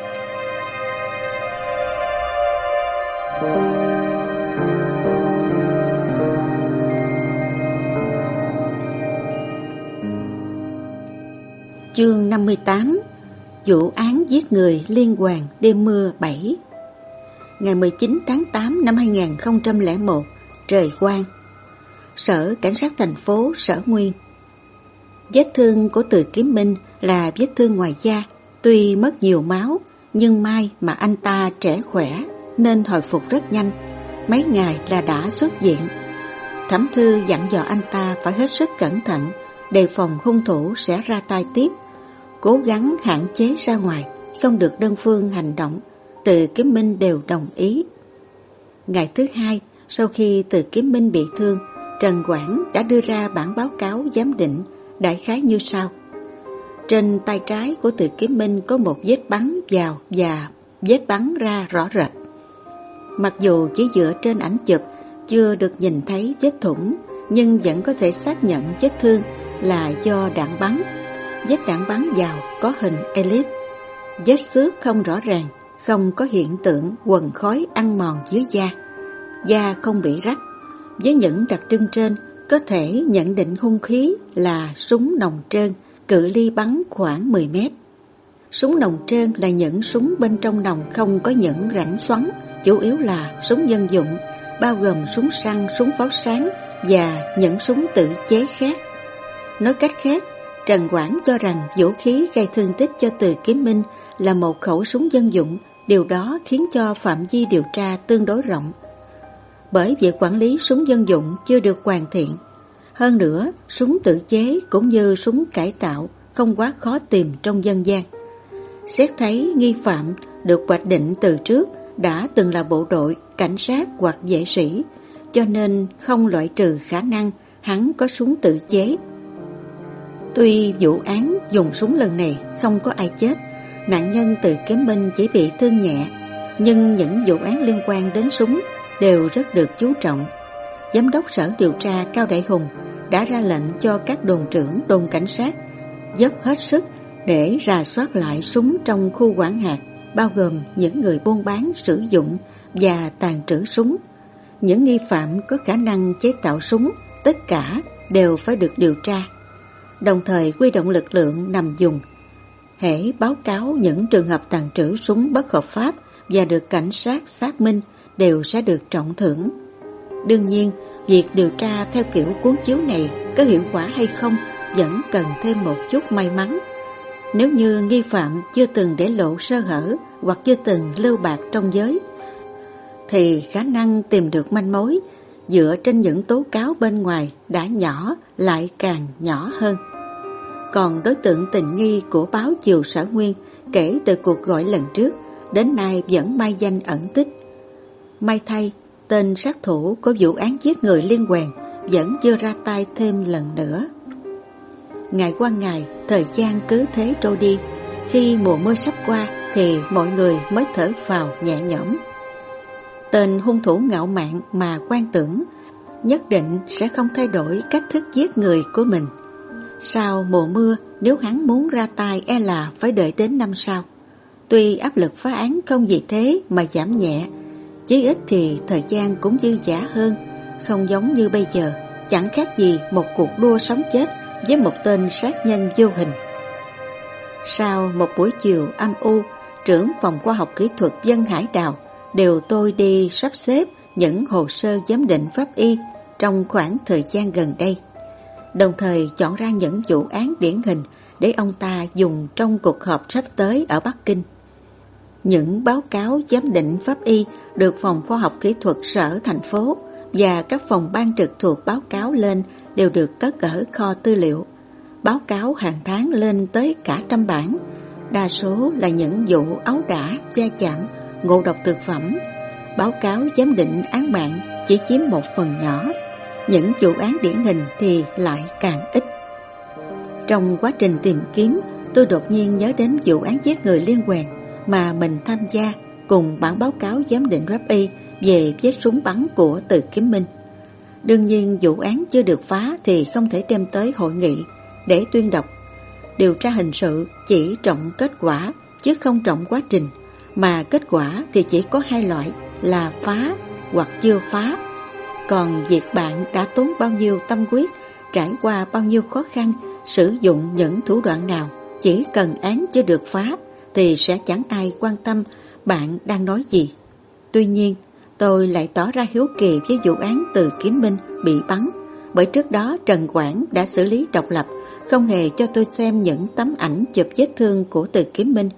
S1: Chương 58 Vụ án giết người liên quan đêm mưa 7 ngày 19 tháng 8 năm 2001, trời quang. Sở Cảnh sát thành phố Sở Nguyên Vết thương của Từ Kiếm Minh là vết thương ngoài da, tuy mất nhiều máu, nhưng may mà anh ta trẻ khỏe nên hồi phục rất nhanh, mấy ngày là đã xuất viện. Thẩm Thư dặn dò anh ta phải hết sức cẩn thận, đề phòng hung thủ sẽ ra tay tiếp, cố gắng hạn chế ra ngoài, không được đơn phương hành động từ Kiếm Minh đều đồng ý. Ngày thứ hai, sau khi Từ Kiếm Minh bị thương, Trần Quảng đã đưa ra bản báo cáo giám định đại khái như sau. Trên tay trái của Từ Kiếm Minh có một vết bắn vào và vết bắn ra rõ rệt. Mặc dù chỉ dựa trên ảnh chụp chưa được nhìn thấy vết thủng, nhưng vẫn có thể xác nhận vết thương là do đạn bắn. Vết đạn bắn vào có hình elip, vết xước không rõ ràng không có hiện tượng quần khói ăn mòn dưới da, da không bị rách. Với những đặc trưng trên, có thể nhận định hung khí là súng nòng trơn, cự ly bắn khoảng 10 mét. Súng nòng trơn là những súng bên trong nòng không có những rãnh xoắn, chủ yếu là súng dân dụng, bao gồm súng săn, súng pháo sáng và những súng tự chế khác. Nói cách khác, Trần Quảng cho rằng vũ khí gây thương tích cho Từ Kiếm Minh là một khẩu súng dân dụng Điều đó khiến cho phạm vi điều tra tương đối rộng. Bởi việc quản lý súng dân dụng chưa được hoàn thiện. Hơn nữa, súng tự chế cũng như súng cải tạo không quá khó tìm trong dân gian. Xét thấy nghi phạm được hoạch định từ trước đã từng là bộ đội, cảnh sát hoặc vệ sĩ, cho nên không loại trừ khả năng hắn có súng tự chế. Tuy vụ án dùng súng lần này không có ai chết, Nạn nhân từ kiếm binh chỉ bị thương nhẹ, nhưng những vụ án liên quan đến súng đều rất được chú trọng. Giám đốc sở điều tra Cao Đại Hùng đã ra lệnh cho các đồn trưởng đồn cảnh sát dốc hết sức để rà soát lại súng trong khu quản hạt, bao gồm những người buôn bán, sử dụng và tàn trữ súng. Những nghi phạm có khả năng chế tạo súng, tất cả đều phải được điều tra. Đồng thời quy động lực lượng nằm dùng hễ báo cáo những trường hợp tàn trữ súng bất hợp pháp và được cảnh sát xác minh đều sẽ được trọng thưởng. Đương nhiên, việc điều tra theo kiểu cuốn chiếu này có hiệu quả hay không vẫn cần thêm một chút may mắn. Nếu như nghi phạm chưa từng để lộ sơ hở hoặc chưa từng lưu bạc trong giới, thì khả năng tìm được manh mối dựa trên những tố cáo bên ngoài đã nhỏ lại càng nhỏ hơn. Còn đối tượng tình nghi của báo Chiều Sở Nguyên kể từ cuộc gọi lần trước đến nay vẫn mai danh ẩn tích. May thay, tên sát thủ có vụ án giết người liên quan vẫn chưa ra tay thêm lần nữa. Ngày qua ngày, thời gian cứ thế trôi đi. Khi mùa mưa sắp qua thì mọi người mới thở vào nhẹ nhõm. Tên hung thủ ngạo mạn mà quan tưởng nhất định sẽ không thay đổi cách thức giết người của mình. Sau mùa mưa, nếu hắn muốn ra tay e là phải đợi đến năm sau. Tuy áp lực phá án không vì thế mà giảm nhẹ, Chí ít thì thời gian cũng dư giả hơn, không giống như bây giờ, chẳng khác gì một cuộc đua sống chết với một tên sát nhân vô hình. Sau một buổi chiều âm u, trưởng phòng khoa học kỹ thuật dân hải đào đều tôi đi sắp xếp những hồ sơ giám định pháp y trong khoảng thời gian gần đây. Đồng thời chọn ra những vụ án điển hình để ông ta dùng trong cuộc họp sắp tới ở Bắc Kinh. Những báo cáo giám định pháp y được phòng khoa học kỹ thuật sở thành phố và các phòng ban trực thuộc báo cáo lên đều được cất ở kho tư liệu. Báo cáo hàng tháng lên tới cả trăm bản, đa số là những vụ ấu đả, gia chạm, ngộ độc thực phẩm. Báo cáo giám định án mạng chỉ chiếm một phần nhỏ, những vụ án điển hình thì lại càng ít. Trong quá trình tìm kiếm, tôi đột nhiên nhớ đến vụ án giết người liên quan mà mình tham gia cùng bản báo cáo giám định web y về vết súng bắn của Từ Kiếm Minh. Đương nhiên vụ án chưa được phá thì không thể đem tới hội nghị để tuyên đọc. Điều tra hình sự chỉ trọng kết quả chứ không trọng quá trình, mà kết quả thì chỉ có hai loại là phá hoặc chưa phá. Còn việc bạn đã tốn bao nhiêu tâm quyết, trải qua bao nhiêu khó khăn, sử dụng những thủ đoạn nào, chỉ cần án chưa được phá thì sẽ chẳng ai quan tâm bạn đang nói gì. Tuy nhiên, tôi lại tỏ ra hiếu kỳ với vụ án từ Kiếm Minh bị bắn, bởi trước đó Trần Quảng đã xử lý độc lập, không hề cho tôi xem những tấm ảnh chụp vết thương của từ Kiếm Minh.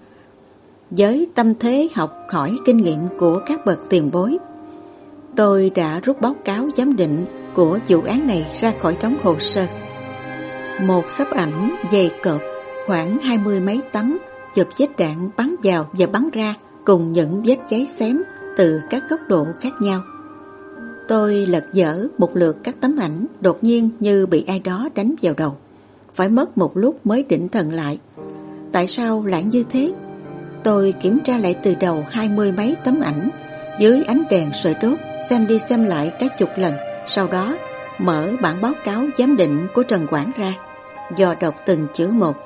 S1: Với tâm thế học hỏi kinh nghiệm của các bậc tiền bối, tôi đã rút báo cáo giám định của vụ án này ra khỏi đống hồ sơ. Một sắp ảnh dày cộp, khoảng hai mươi mấy tấm chụp vết đạn bắn vào và bắn ra cùng những vết cháy xém từ các góc độ khác nhau. Tôi lật dở một lượt các tấm ảnh đột nhiên như bị ai đó đánh vào đầu. Phải mất một lúc mới định thần lại. Tại sao lại như thế? Tôi kiểm tra lại từ đầu hai mươi mấy tấm ảnh dưới ánh đèn sợi đốt xem đi xem lại cái chục lần. Sau đó mở bản báo cáo giám định của Trần Quảng ra, dò đọc từng chữ một.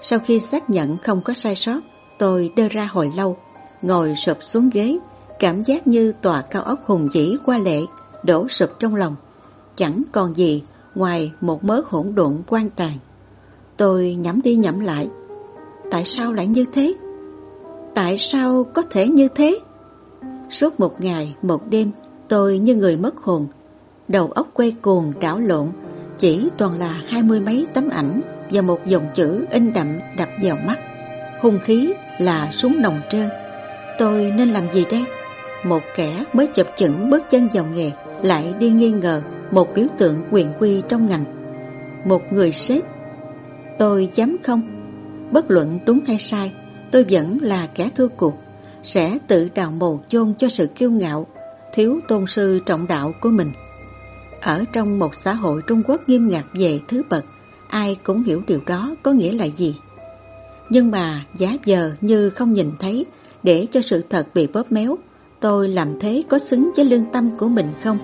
S1: Sau khi xác nhận không có sai sót, tôi đưa ra hồi lâu ngồi sụp xuống ghế, cảm giác như tòa cao ốc hùng vĩ qua lệ, đổ sụp trong lòng. Chẳng còn gì ngoài một mớ hỗn độn quan tàn. Tôi nhắm đi nhắm lại. Tại sao lại như thế? Tại sao có thể như thế? Suốt một ngày, một đêm, tôi như người mất hồn. Đầu óc quay cuồng, đảo lộn, chỉ toàn là hai mươi mấy tấm ảnh và một dòng chữ in đậm đập vào mắt. Hung khí là súng nòng trơn. Tôi nên làm gì đây? Một kẻ mới chập chững bước chân vào nghề lại đi nghi ngờ một biểu tượng quyền quy trong ngành. Một người sếp. Tôi dám không? Bất luận đúng hay sai, tôi vẫn là kẻ thua cuộc, sẽ tự đào mồ chôn cho sự kiêu ngạo, thiếu tôn sư trọng đạo của mình. Ở trong một xã hội Trung Quốc nghiêm ngặt về thứ bậc, ai cũng hiểu điều đó có nghĩa là gì. Nhưng mà giá giờ như không nhìn thấy để cho sự thật bị bóp méo, tôi làm thế có xứng với lương tâm của mình không?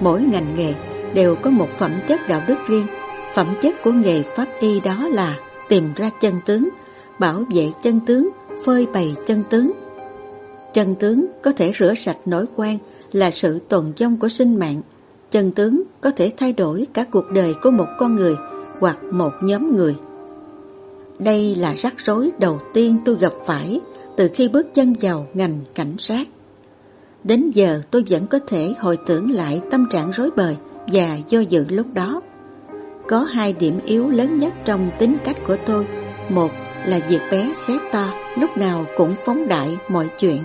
S1: Mỗi ngành nghề đều có một phẩm chất đạo đức riêng. Phẩm chất của nghề pháp y đó là tìm ra chân tướng, bảo vệ chân tướng, phơi bày chân tướng. Chân tướng có thể rửa sạch nỗi quan là sự tồn vong của sinh mạng. Chân tướng có thể thay đổi cả cuộc đời của một con người hoặc một nhóm người. Đây là rắc rối đầu tiên tôi gặp phải từ khi bước chân vào ngành cảnh sát. Đến giờ tôi vẫn có thể hồi tưởng lại tâm trạng rối bời và do dự lúc đó. Có hai điểm yếu lớn nhất trong tính cách của tôi. Một là việc bé xé to, lúc nào cũng phóng đại mọi chuyện.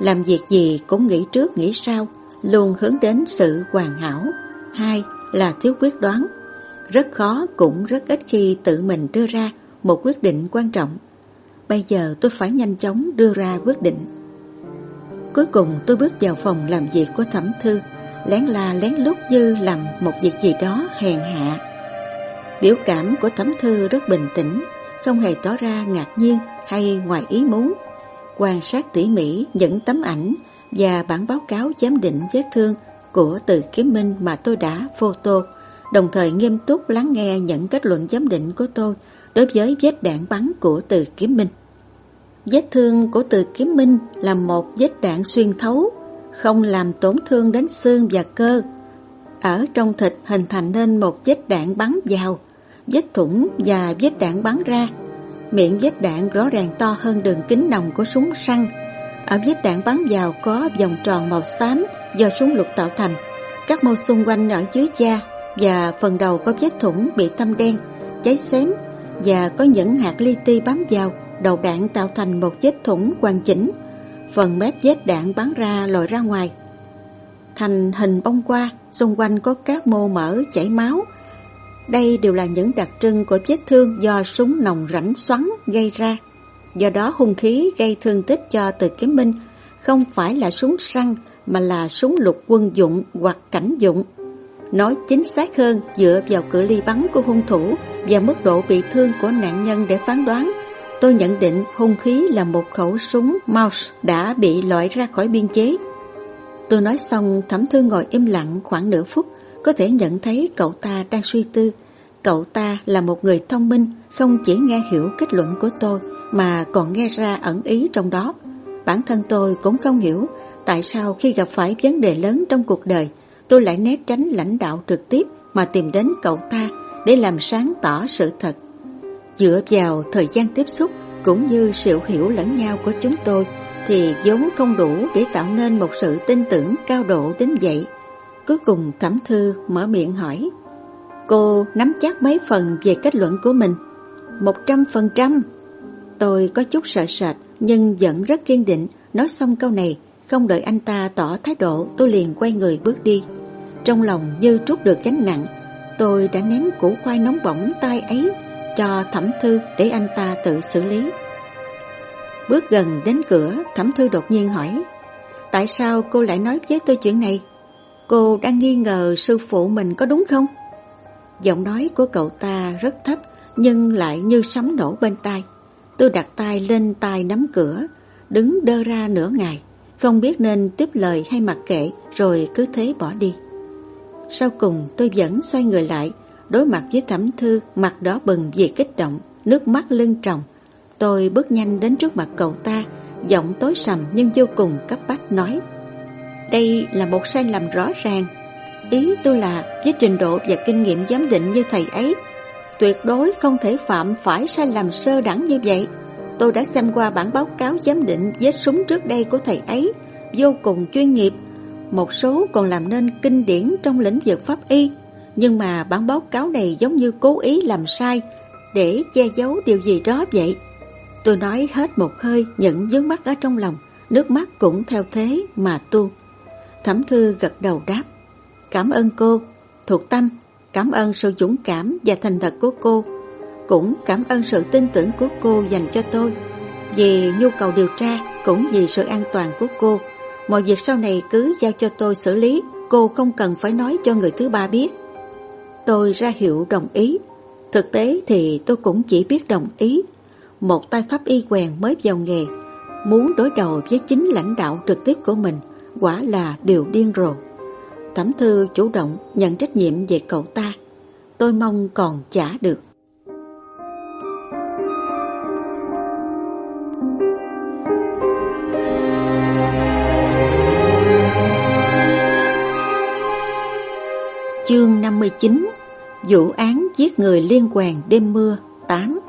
S1: Làm việc gì cũng nghĩ trước nghĩ sau, luôn hướng đến sự hoàn hảo. Hai là thiếu quyết đoán. Rất khó cũng rất ít khi tự mình đưa ra một quyết định quan trọng. Bây giờ tôi phải nhanh chóng đưa ra quyết định. Cuối cùng tôi bước vào phòng làm việc của thẩm thư, lén la lén lút như làm một việc gì đó hèn hạ. Biểu cảm của thẩm thư rất bình tĩnh, không hề tỏ ra ngạc nhiên hay ngoài ý muốn. Quan sát tỉ mỉ những tấm ảnh và bản báo cáo giám định vết thương của từ kiếm minh mà tôi đã photo, đồng thời nghiêm túc lắng nghe những kết luận giám định của tôi đối với vết đạn bắn của từ kiếm minh. Vết thương của từ kiếm minh là một vết đạn xuyên thấu, không làm tổn thương đến xương và cơ. Ở trong thịt hình thành nên một vết đạn bắn vào, vết thủng và vết đạn bắn ra. Miệng vết đạn rõ ràng to hơn đường kính nòng của súng săn. Ở vết đạn bắn vào có vòng tròn màu xám do súng lục tạo thành. Các mô xung quanh ở dưới da và phần đầu có vết thủng bị tâm đen, cháy xém và có những hạt li ti bám vào. Đầu đạn tạo thành một vết thủng hoàn chỉnh. Phần mép vết đạn bắn ra lòi ra ngoài. Thành hình bông qua, xung quanh có các mô mỡ chảy máu, đây đều là những đặc trưng của vết thương do súng nòng rảnh xoắn gây ra. Do đó hung khí gây thương tích cho từ kiếm minh không phải là súng săn mà là súng lục quân dụng hoặc cảnh dụng. Nói chính xác hơn dựa vào cự ly bắn của hung thủ và mức độ bị thương của nạn nhân để phán đoán, tôi nhận định hung khí là một khẩu súng Mouse đã bị loại ra khỏi biên chế. Tôi nói xong thẩm thư ngồi im lặng khoảng nửa phút có thể nhận thấy cậu ta đang suy tư. Cậu ta là một người thông minh, không chỉ nghe hiểu kết luận của tôi, mà còn nghe ra ẩn ý trong đó. Bản thân tôi cũng không hiểu tại sao khi gặp phải vấn đề lớn trong cuộc đời, tôi lại né tránh lãnh đạo trực tiếp mà tìm đến cậu ta để làm sáng tỏ sự thật. Dựa vào thời gian tiếp xúc cũng như sự hiểu lẫn nhau của chúng tôi thì vốn không đủ để tạo nên một sự tin tưởng cao độ đến vậy. Cuối cùng Thẩm Thư mở miệng hỏi, Cô nắm chắc mấy phần về kết luận của mình? Một trăm phần trăm. Tôi có chút sợ sệt, Nhưng vẫn rất kiên định. Nói xong câu này, Không đợi anh ta tỏ thái độ, Tôi liền quay người bước đi. Trong lòng như trút được gánh nặng, Tôi đã ném củ khoai nóng bỏng tay ấy Cho Thẩm Thư để anh ta tự xử lý. Bước gần đến cửa, Thẩm Thư đột nhiên hỏi, Tại sao cô lại nói với tôi chuyện này? Cô đang nghi ngờ sư phụ mình có đúng không? Giọng nói của cậu ta rất thấp nhưng lại như sấm nổ bên tai. Tôi đặt tay lên tay nắm cửa, đứng đơ ra nửa ngày, không biết nên tiếp lời hay mặc kệ rồi cứ thế bỏ đi. Sau cùng tôi vẫn xoay người lại, đối mặt với thẩm thư, mặt đỏ bừng vì kích động, nước mắt lưng tròng. Tôi bước nhanh đến trước mặt cậu ta, giọng tối sầm nhưng vô cùng cấp bách nói đây là một sai lầm rõ ràng. Ý tôi là với trình độ và kinh nghiệm giám định như thầy ấy, tuyệt đối không thể phạm phải sai lầm sơ đẳng như vậy. Tôi đã xem qua bản báo cáo giám định vết súng trước đây của thầy ấy, vô cùng chuyên nghiệp. Một số còn làm nên kinh điển trong lĩnh vực pháp y, nhưng mà bản báo cáo này giống như cố ý làm sai để che giấu điều gì đó vậy. Tôi nói hết một hơi những vướng mắt ở trong lòng, nước mắt cũng theo thế mà tu. Thẩm Thư gật đầu đáp. Cảm ơn cô. Thuộc tâm, Cảm ơn sự dũng cảm và thành thật của cô. Cũng cảm ơn sự tin tưởng của cô dành cho tôi. Vì nhu cầu điều tra Cũng vì sự an toàn của cô. Mọi việc sau này cứ giao cho tôi xử lý. Cô không cần phải nói cho người thứ ba biết. Tôi ra hiệu đồng ý. Thực tế thì tôi cũng chỉ biết đồng ý. Một tay pháp y quèn mới vào nghề. Muốn đối đầu với chính lãnh đạo trực tiếp của mình quả là điều điên rồ. Thẩm thư chủ động nhận trách nhiệm về cậu ta. Tôi mong còn trả được. Chương 59 Vụ án giết người liên quan đêm mưa 8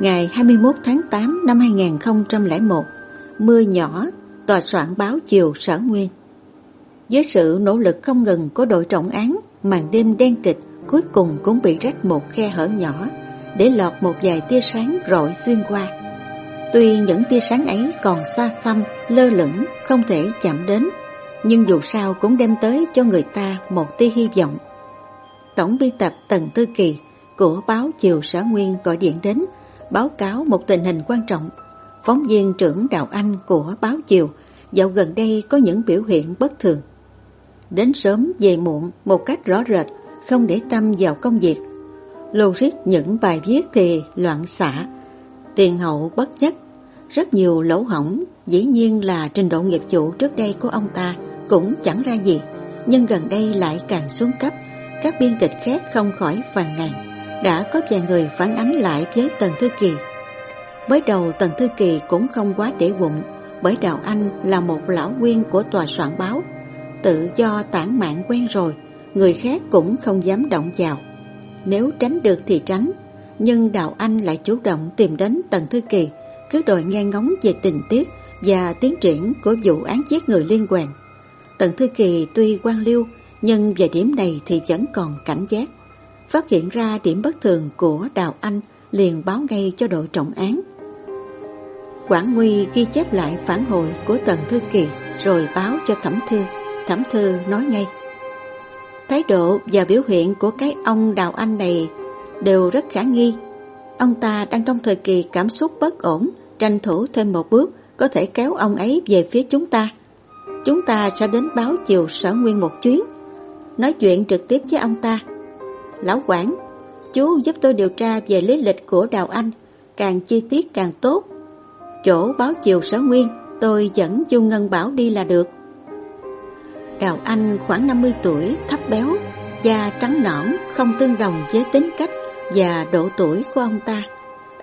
S1: Ngày 21 tháng 8 năm 2001 Mưa nhỏ tòa soạn báo chiều sở nguyên. Với sự nỗ lực không ngừng của đội trọng án, màn đêm đen kịch cuối cùng cũng bị rách một khe hở nhỏ để lọt một vài tia sáng rọi xuyên qua. Tuy những tia sáng ấy còn xa xăm, lơ lửng, không thể chạm đến, nhưng dù sao cũng đem tới cho người ta một tia hy vọng. Tổng biên tập Tần Tư Kỳ của báo Chiều Sở Nguyên gọi điện đến, báo cáo một tình hình quan trọng Phóng viên trưởng Đào Anh của báo Chiều dạo gần đây có những biểu hiện bất thường. Đến sớm về muộn một cách rõ rệt, không để tâm vào công việc. Logic những bài viết thì loạn xạ, tiền hậu bất nhất, rất nhiều lỗ hỏng, dĩ nhiên là trình độ nghiệp vụ trước đây của ông ta cũng chẳng ra gì, nhưng gần đây lại càng xuống cấp, các biên kịch khác không khỏi phàn nàn. Đã có vài người phản ánh lại với Tần Thư Kỳ Mới đầu Tần Thư Kỳ cũng không quá để bụng, bởi Đào Anh là một lão quyên của tòa soạn báo. Tự do tản mạn quen rồi, người khác cũng không dám động vào. Nếu tránh được thì tránh, nhưng Đào Anh lại chủ động tìm đến Tần Thư Kỳ, cứ đòi nghe ngóng về tình tiết và tiến triển của vụ án giết người liên quan. Tần Thư Kỳ tuy quan liêu, nhưng về điểm này thì vẫn còn cảnh giác. Phát hiện ra điểm bất thường của Đào Anh liền báo ngay cho đội trọng án. Quảng Nguy ghi chép lại phản hồi của Tần Thư Kỳ rồi báo cho Thẩm Thư. Thẩm Thư nói ngay. Thái độ và biểu hiện của cái ông Đào Anh này đều rất khả nghi. Ông ta đang trong thời kỳ cảm xúc bất ổn, tranh thủ thêm một bước có thể kéo ông ấy về phía chúng ta. Chúng ta sẽ đến báo chiều sở nguyên một chuyến, nói chuyện trực tiếp với ông ta. Lão quản, chú giúp tôi điều tra về lý lịch của Đào Anh, càng chi tiết càng tốt. Chỗ báo chiều sở nguyên, tôi dẫn chu Ngân Bảo đi là được. Đào Anh khoảng 50 tuổi, thấp béo, da trắng nõn, không tương đồng với tính cách và độ tuổi của ông ta.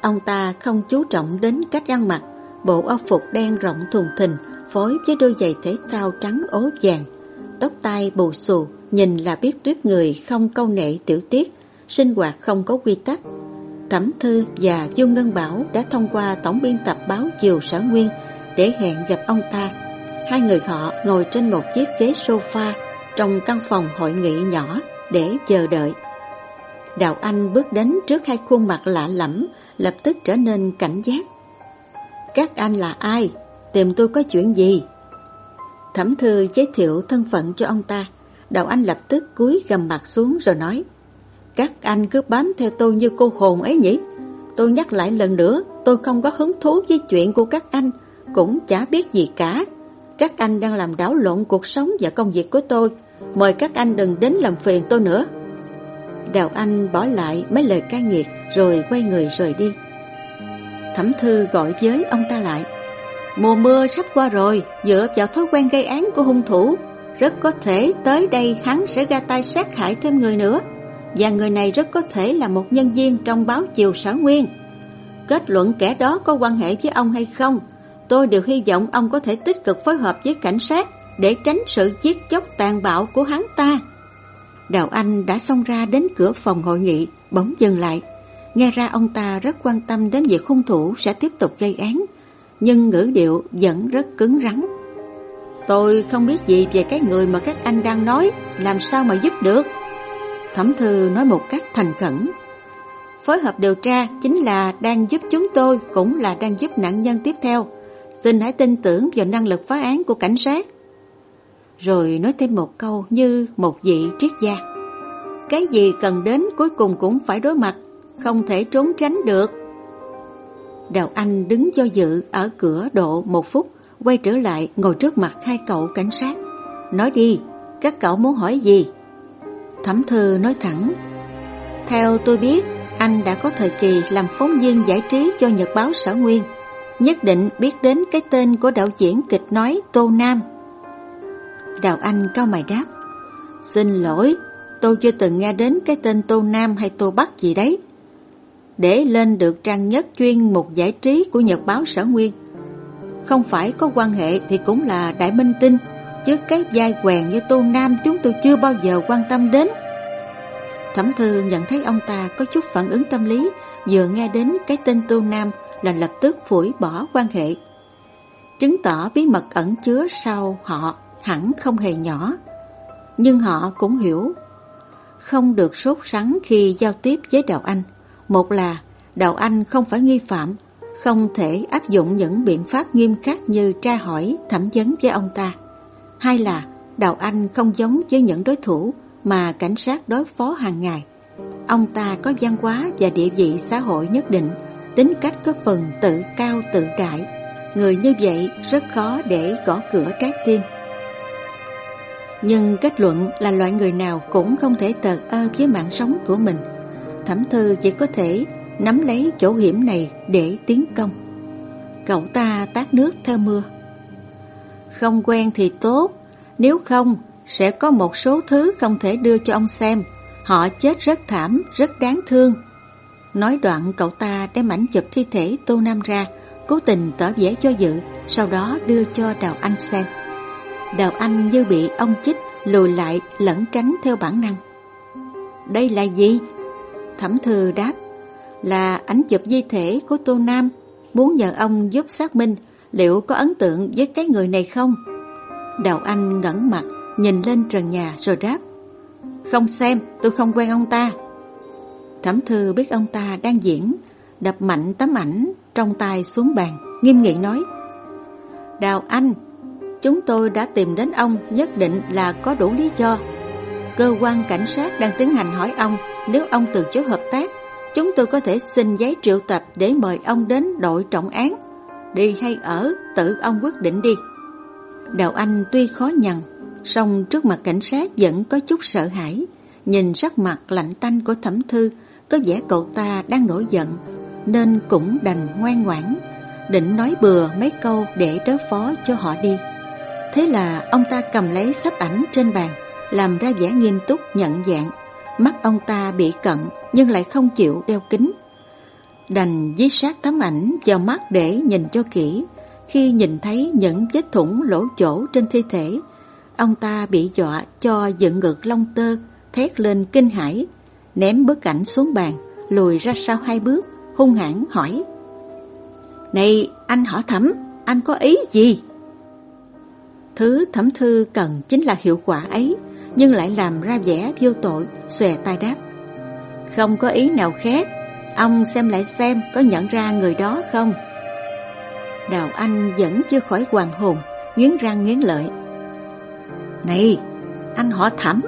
S1: Ông ta không chú trọng đến cách ăn mặc, bộ áo phục đen rộng thùng thình phối với đôi giày thể thao trắng ố vàng, tóc tai bù xù, nhìn là biết tuyết người không câu nệ tiểu tiết, sinh hoạt không có quy tắc. Thẩm Thư và Dương Ngân Bảo đã thông qua tổng biên tập báo Chiều Sở Nguyên để hẹn gặp ông ta. Hai người họ ngồi trên một chiếc ghế sofa trong căn phòng hội nghị nhỏ để chờ đợi. Đào Anh bước đến trước hai khuôn mặt lạ lẫm, lập tức trở nên cảnh giác. Các anh là ai? Tìm tôi có chuyện gì? Thẩm thư giới thiệu thân phận cho ông ta. Đào Anh lập tức cúi gầm mặt xuống rồi nói các anh cứ bám theo tôi như cô hồn ấy nhỉ? Tôi nhắc lại lần nữa, tôi không có hứng thú với chuyện của các anh, cũng chả biết gì cả. Các anh đang làm đảo lộn cuộc sống và công việc của tôi. Mời các anh đừng đến làm phiền tôi nữa. Đào Anh bỏ lại mấy lời cay nghiệt rồi quay người rời đi. Thẩm Thư gọi với ông ta lại. Mùa mưa sắp qua rồi, dựa vào thói quen gây án của hung thủ, rất có thể tới đây hắn sẽ ra tay sát hại thêm người nữa. Và người này rất có thể là một nhân viên trong báo Chiều Sở Nguyên. Kết luận kẻ đó có quan hệ với ông hay không, tôi đều hy vọng ông có thể tích cực phối hợp với cảnh sát để tránh sự giết chóc tàn bạo của hắn ta. Đào Anh đã xông ra đến cửa phòng hội nghị, bỗng dừng lại. Nghe ra ông ta rất quan tâm đến việc hung thủ sẽ tiếp tục gây án, nhưng ngữ điệu vẫn rất cứng rắn. Tôi không biết gì về cái người mà các anh đang nói, làm sao mà giúp được? Thẩm thư nói một cách thành khẩn. Phối hợp điều tra chính là đang giúp chúng tôi, cũng là đang giúp nạn nhân tiếp theo. Xin hãy tin tưởng vào năng lực phá án của cảnh sát. Rồi nói thêm một câu như một vị triết gia. Cái gì cần đến cuối cùng cũng phải đối mặt, không thể trốn tránh được. Đào Anh đứng do dự ở cửa độ một phút, quay trở lại ngồi trước mặt hai cậu cảnh sát. Nói đi, các cậu muốn hỏi gì? Thẩm thư nói thẳng. Theo tôi biết, anh đã có thời kỳ làm phóng viên giải trí cho Nhật báo Sở Nguyên. Nhất định biết đến cái tên của đạo diễn kịch nói Tô Nam. Đào Anh cao mày đáp. Xin lỗi, tôi chưa từng nghe đến cái tên Tô Nam hay Tô Bắc gì đấy để lên được trang nhất chuyên mục giải trí của Nhật báo Sở Nguyên. Không phải có quan hệ thì cũng là đại minh tinh, chứ cái vai quèn như Tô Nam chúng tôi chưa bao giờ quan tâm đến. Thẩm Thư nhận thấy ông ta có chút phản ứng tâm lý, vừa nghe đến cái tên Tô Nam là lập tức phủi bỏ quan hệ. Chứng tỏ bí mật ẩn chứa sau họ hẳn không hề nhỏ. Nhưng họ cũng hiểu không được sốt sắng khi giao tiếp với Đào Anh. Một là Đào Anh không phải nghi phạm, không thể áp dụng những biện pháp nghiêm khắc như tra hỏi, thẩm vấn với ông ta. Hai là Đào Anh không giống với những đối thủ mà cảnh sát đối phó hàng ngày. Ông ta có văn hóa và địa vị xã hội nhất định, tính cách có phần tự cao tự đại. Người như vậy rất khó để gõ cửa trái tim. Nhưng kết luận là loại người nào cũng không thể tờ ơ với mạng sống của mình. Thẩm Thư chỉ có thể nắm lấy chỗ hiểm này để tiến công. Cậu ta tát nước theo mưa. Không quen thì tốt, nếu không sẽ có một số thứ không thể đưa cho ông xem. Họ chết rất thảm, rất đáng thương. Nói đoạn cậu ta đem ảnh chụp thi thể Tô Nam ra, cố tình tỏ vẻ cho dự, sau đó đưa cho Đào Anh xem. Đào Anh như bị ông chích lùi lại lẩn tránh theo bản năng. Đây là gì? Thẩm thư đáp là ảnh chụp di thể của Tô Nam, muốn nhờ ông giúp xác minh liệu có ấn tượng với cái người này không? Đào Anh ngẩn mặt, nhìn lên trần nhà rồi đáp. Không xem, tôi không quen ông ta. Thẩm thư biết ông ta đang diễn, đập mạnh tấm ảnh trong tay xuống bàn, nghiêm nghị nói. Đào Anh, chúng tôi đã tìm đến ông nhất định là có đủ lý do. Cơ quan cảnh sát đang tiến hành hỏi ông nếu ông từ chối hợp tác, chúng tôi có thể xin giấy triệu tập để mời ông đến đội trọng án. Đi hay ở, tự ông quyết định đi. Đào Anh tuy khó nhằn, song trước mặt cảnh sát vẫn có chút sợ hãi. Nhìn sắc mặt lạnh tanh của thẩm thư, có vẻ cậu ta đang nổi giận, nên cũng đành ngoan ngoãn, định nói bừa mấy câu để đối phó cho họ đi. Thế là ông ta cầm lấy sắp ảnh trên bàn, làm ra vẻ nghiêm túc nhận dạng. Mắt ông ta bị cận nhưng lại không chịu đeo kính. Đành dí sát tấm ảnh vào mắt để nhìn cho kỹ. Khi nhìn thấy những vết thủng lỗ chỗ trên thi thể, ông ta bị dọa cho dựng ngực lông tơ, thét lên kinh hãi, ném bức ảnh xuống bàn, lùi ra sau hai bước, hung hãn hỏi. Này, anh hỏi thẩm, anh có ý gì? Thứ thẩm thư cần chính là hiệu quả ấy, nhưng lại làm ra vẻ vô tội, xòe tay đáp. Không có ý nào khác, ông xem lại xem có nhận ra người đó không? Đào Anh vẫn chưa khỏi hoàng hồn, nghiến răng nghiến lợi. Này, anh họ thẩm,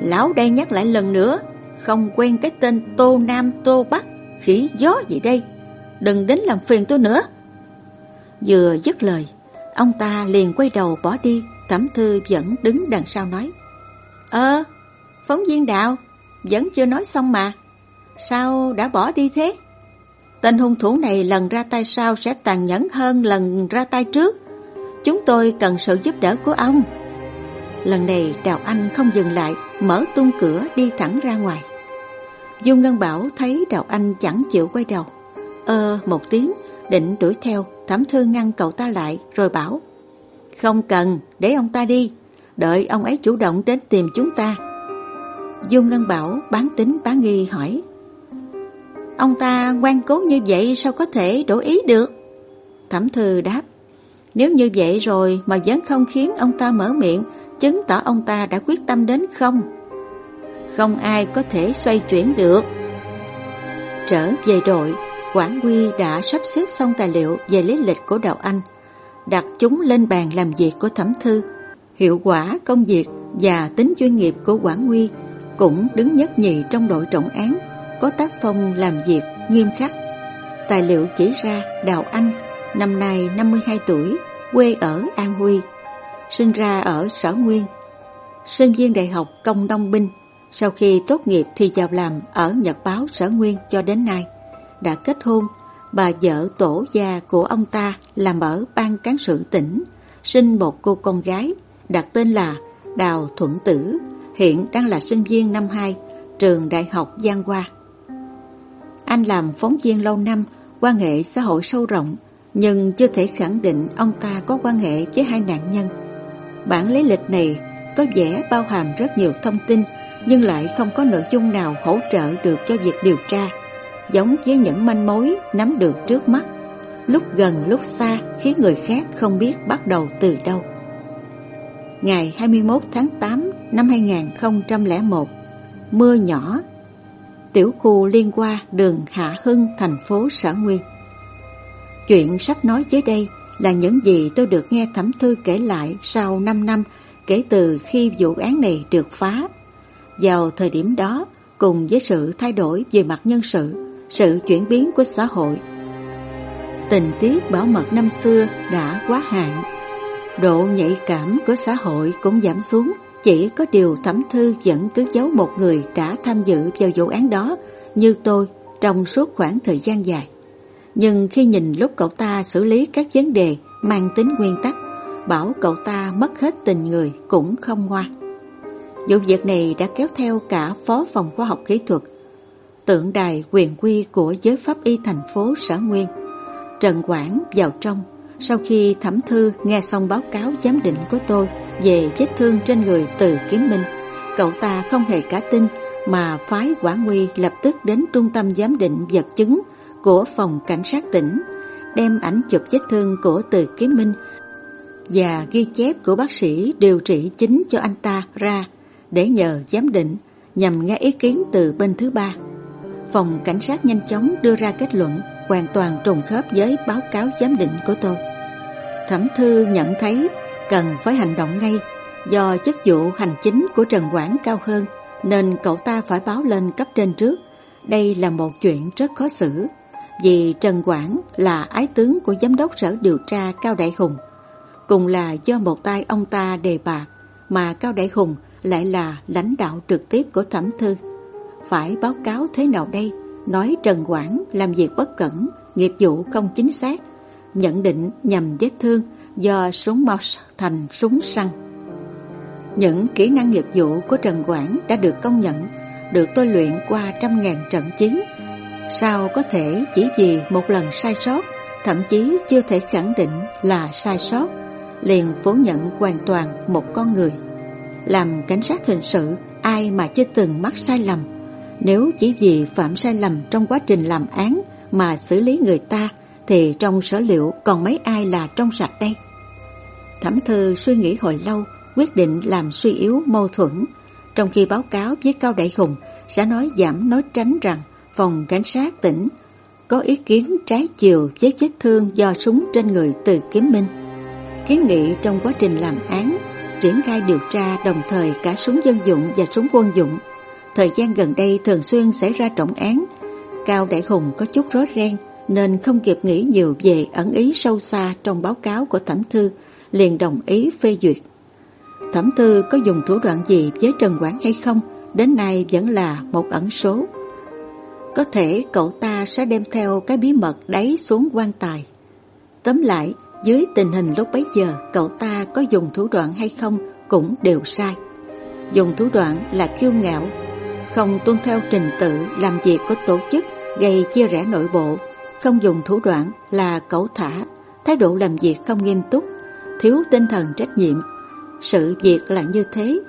S1: lão đây nhắc lại lần nữa, không quen cái tên Tô Nam Tô Bắc, khỉ gió gì đây, đừng đến làm phiền tôi nữa. Vừa dứt lời, ông ta liền quay đầu bỏ đi, Thẩm Thư vẫn đứng đằng sau nói. Ờ, phóng viên đạo, vẫn chưa nói xong mà. Sao đã bỏ đi thế? Tên hung thủ này lần ra tay sau sẽ tàn nhẫn hơn lần ra tay trước. Chúng tôi cần sự giúp đỡ của ông. Lần này Đào Anh không dừng lại, mở tung cửa đi thẳng ra ngoài. Dung Ngân Bảo thấy Đào Anh chẳng chịu quay đầu. Ơ một tiếng, định đuổi theo, thảm thư ngăn cậu ta lại rồi bảo Không cần, để ông ta đi, đợi ông ấy chủ động đến tìm chúng ta. Dung Ngân Bảo bán tính bán nghi hỏi Ông ta ngoan cố như vậy sao có thể đổi ý được? Thẩm thư đáp, Nếu như vậy rồi mà vẫn không khiến ông ta mở miệng, Chứng tỏ ông ta đã quyết tâm đến không? Không ai có thể xoay chuyển được Trở về đội, Quảng Quy đã sắp xếp xong tài liệu về lý lịch của Đào Anh, Đặt chúng lên bàn làm việc của thẩm thư Hiệu quả công việc và tính chuyên nghiệp của Quảng Quy Cũng đứng nhất nhì trong đội trọng án có tác phong làm việc nghiêm khắc. Tài liệu chỉ ra Đào Anh, năm nay 52 tuổi, quê ở An Huy, sinh ra ở Sở Nguyên, sinh viên đại học công đông binh. Sau khi tốt nghiệp thì vào làm ở Nhật báo Sở Nguyên cho đến nay. Đã kết hôn, bà vợ tổ gia của ông ta làm ở ban cán sự tỉnh, sinh một cô con gái, đặt tên là Đào Thuận Tử, hiện đang là sinh viên năm 2, trường Đại học Giang Hoa. Anh làm phóng viên lâu năm, quan hệ xã hội sâu rộng, nhưng chưa thể khẳng định ông ta có quan hệ với hai nạn nhân. Bản lý lịch này có vẻ bao hàm rất nhiều thông tin, nhưng lại không có nội dung nào hỗ trợ được cho việc điều tra, giống với những manh mối nắm được trước mắt, lúc gần lúc xa khiến người khác không biết bắt đầu từ đâu. Ngày 21 tháng 8 năm 2001, mưa nhỏ tiểu khu liên qua đường Hạ Hưng, thành phố Sở Nguyên. Chuyện sắp nói dưới đây là những gì tôi được nghe Thẩm Thư kể lại sau 5 năm kể từ khi vụ án này được phá. Vào thời điểm đó, cùng với sự thay đổi về mặt nhân sự, sự chuyển biến của xã hội, tình tiết bảo mật năm xưa đã quá hạn. Độ nhạy cảm của xã hội cũng giảm xuống chỉ có điều thẩm thư vẫn cứ giấu một người đã tham dự vào vụ án đó như tôi trong suốt khoảng thời gian dài. Nhưng khi nhìn lúc cậu ta xử lý các vấn đề mang tính nguyên tắc, bảo cậu ta mất hết tình người cũng không ngoan. Vụ việc này đã kéo theo cả phó phòng khoa học kỹ thuật, tượng đài quyền quy của giới pháp y thành phố Sở Nguyên. Trần Quảng vào trong, Sau khi thẩm thư nghe xong báo cáo giám định của tôi về vết thương trên người từ kiếm minh, cậu ta không hề cả tin mà phái quản nguy lập tức đến trung tâm giám định vật chứng của phòng cảnh sát tỉnh, đem ảnh chụp vết thương của từ kiếm minh và ghi chép của bác sĩ điều trị chính cho anh ta ra để nhờ giám định nhằm nghe ý kiến từ bên thứ ba. Phòng cảnh sát nhanh chóng đưa ra kết luận hoàn toàn trùng khớp với báo cáo giám định của tôi. Thẩm thư nhận thấy cần phải hành động ngay do chức vụ hành chính của Trần Quảng cao hơn nên cậu ta phải báo lên cấp trên trước. Đây là một chuyện rất khó xử vì Trần Quảng là ái tướng của giám đốc sở điều tra Cao Đại Hùng. Cùng là do một tay ông ta đề bạc mà Cao Đại Hùng lại là lãnh đạo trực tiếp của thẩm thư. Phải báo cáo thế nào đây? Nói Trần Quảng làm việc bất cẩn, nghiệp vụ không chính xác, nhận định nhằm vết thương do súng mouse thành súng săn. Những kỹ năng nghiệp vụ của Trần Quảng đã được công nhận, được tôi luyện qua trăm ngàn trận chiến. Sao có thể chỉ vì một lần sai sót, thậm chí chưa thể khẳng định là sai sót, liền phủ nhận hoàn toàn một con người. Làm cảnh sát hình sự, ai mà chưa từng mắc sai lầm, nếu chỉ vì phạm sai lầm trong quá trình làm án mà xử lý người ta, thì trong sở liệu còn mấy ai là trong sạch đây? Thẩm thư suy nghĩ hồi lâu, quyết định làm suy yếu mâu thuẫn. Trong khi báo cáo với Cao Đại Hùng sẽ nói giảm nói tránh rằng phòng cảnh sát tỉnh có ý kiến trái chiều với vết thương do súng trên người từ kiếm minh. Kiến nghị trong quá trình làm án, triển khai điều tra đồng thời cả súng dân dụng và súng quân dụng. Thời gian gần đây thường xuyên xảy ra trọng án. Cao Đại Hùng có chút rối ren nên không kịp nghĩ nhiều về ẩn ý sâu xa trong báo cáo của thẩm thư, liền đồng ý phê duyệt. Thẩm thư có dùng thủ đoạn gì với Trần Quảng hay không Đến nay vẫn là một ẩn số. Có thể cậu ta sẽ đem theo cái bí mật đáy xuống quan tài. Tóm lại Dưới tình hình lúc bấy giờ Cậu ta có dùng thủ đoạn hay không Cũng đều sai. Dùng thủ đoạn là kiêu ngạo Không tuân theo trình tự Làm việc của tổ chức Gây chia rẽ nội bộ không dùng thủ đoạn là cẩu thả Thái độ làm việc không nghiêm túc Thiếu tinh thần trách nhiệm sự việc là như thế.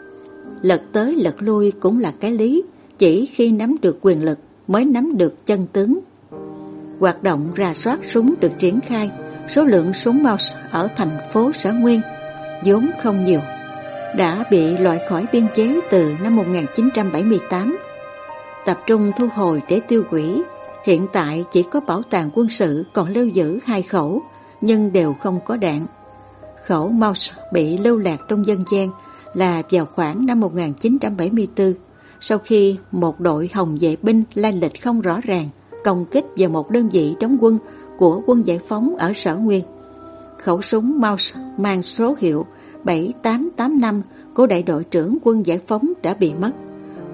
S1: Lật tới lật lui cũng là cái lý, chỉ khi nắm được quyền lực mới nắm được chân tướng. Hoạt động rà soát súng được triển khai, số lượng súng mouse ở thành phố Sở Nguyên vốn không nhiều, đã bị loại khỏi biên chế từ năm 1978. Tập trung thu hồi để tiêu hủy, hiện tại chỉ có bảo tàng quân sự còn lưu giữ hai khẩu, nhưng đều không có đạn khẩu Maus bị lưu lạc trong dân gian là vào khoảng năm 1974 sau khi một đội hồng vệ binh lai lịch không rõ ràng công kích vào một đơn vị đóng quân của quân giải phóng ở Sở Nguyên. Khẩu súng Maus mang số hiệu 7885 của đại đội trưởng quân giải phóng đã bị mất.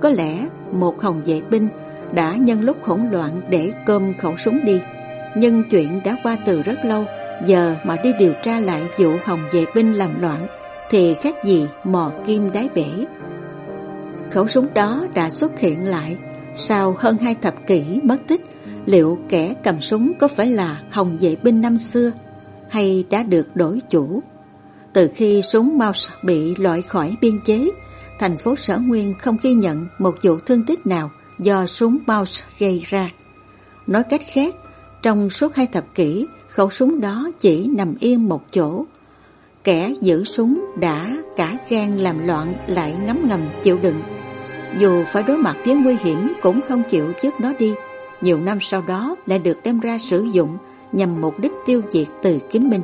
S1: Có lẽ một hồng vệ binh đã nhân lúc hỗn loạn để cơm khẩu súng đi. Nhưng chuyện đã qua từ rất lâu Giờ mà đi điều tra lại vụ Hồng vệ binh làm loạn thì khác gì mò kim đáy bể. Khẩu súng đó đã xuất hiện lại sau hơn hai thập kỷ mất tích. Liệu kẻ cầm súng có phải là Hồng vệ binh năm xưa hay đã được đổi chủ? Từ khi súng Mouse bị loại khỏi biên chế, thành phố Sở Nguyên không ghi nhận một vụ thương tích nào do súng Mouse gây ra. Nói cách khác, trong suốt hai thập kỷ, khẩu súng đó chỉ nằm yên một chỗ. Kẻ giữ súng đã cả gan làm loạn lại ngấm ngầm chịu đựng. Dù phải đối mặt với nguy hiểm cũng không chịu trước nó đi. Nhiều năm sau đó lại được đem ra sử dụng nhằm mục đích tiêu diệt từ kiếm minh.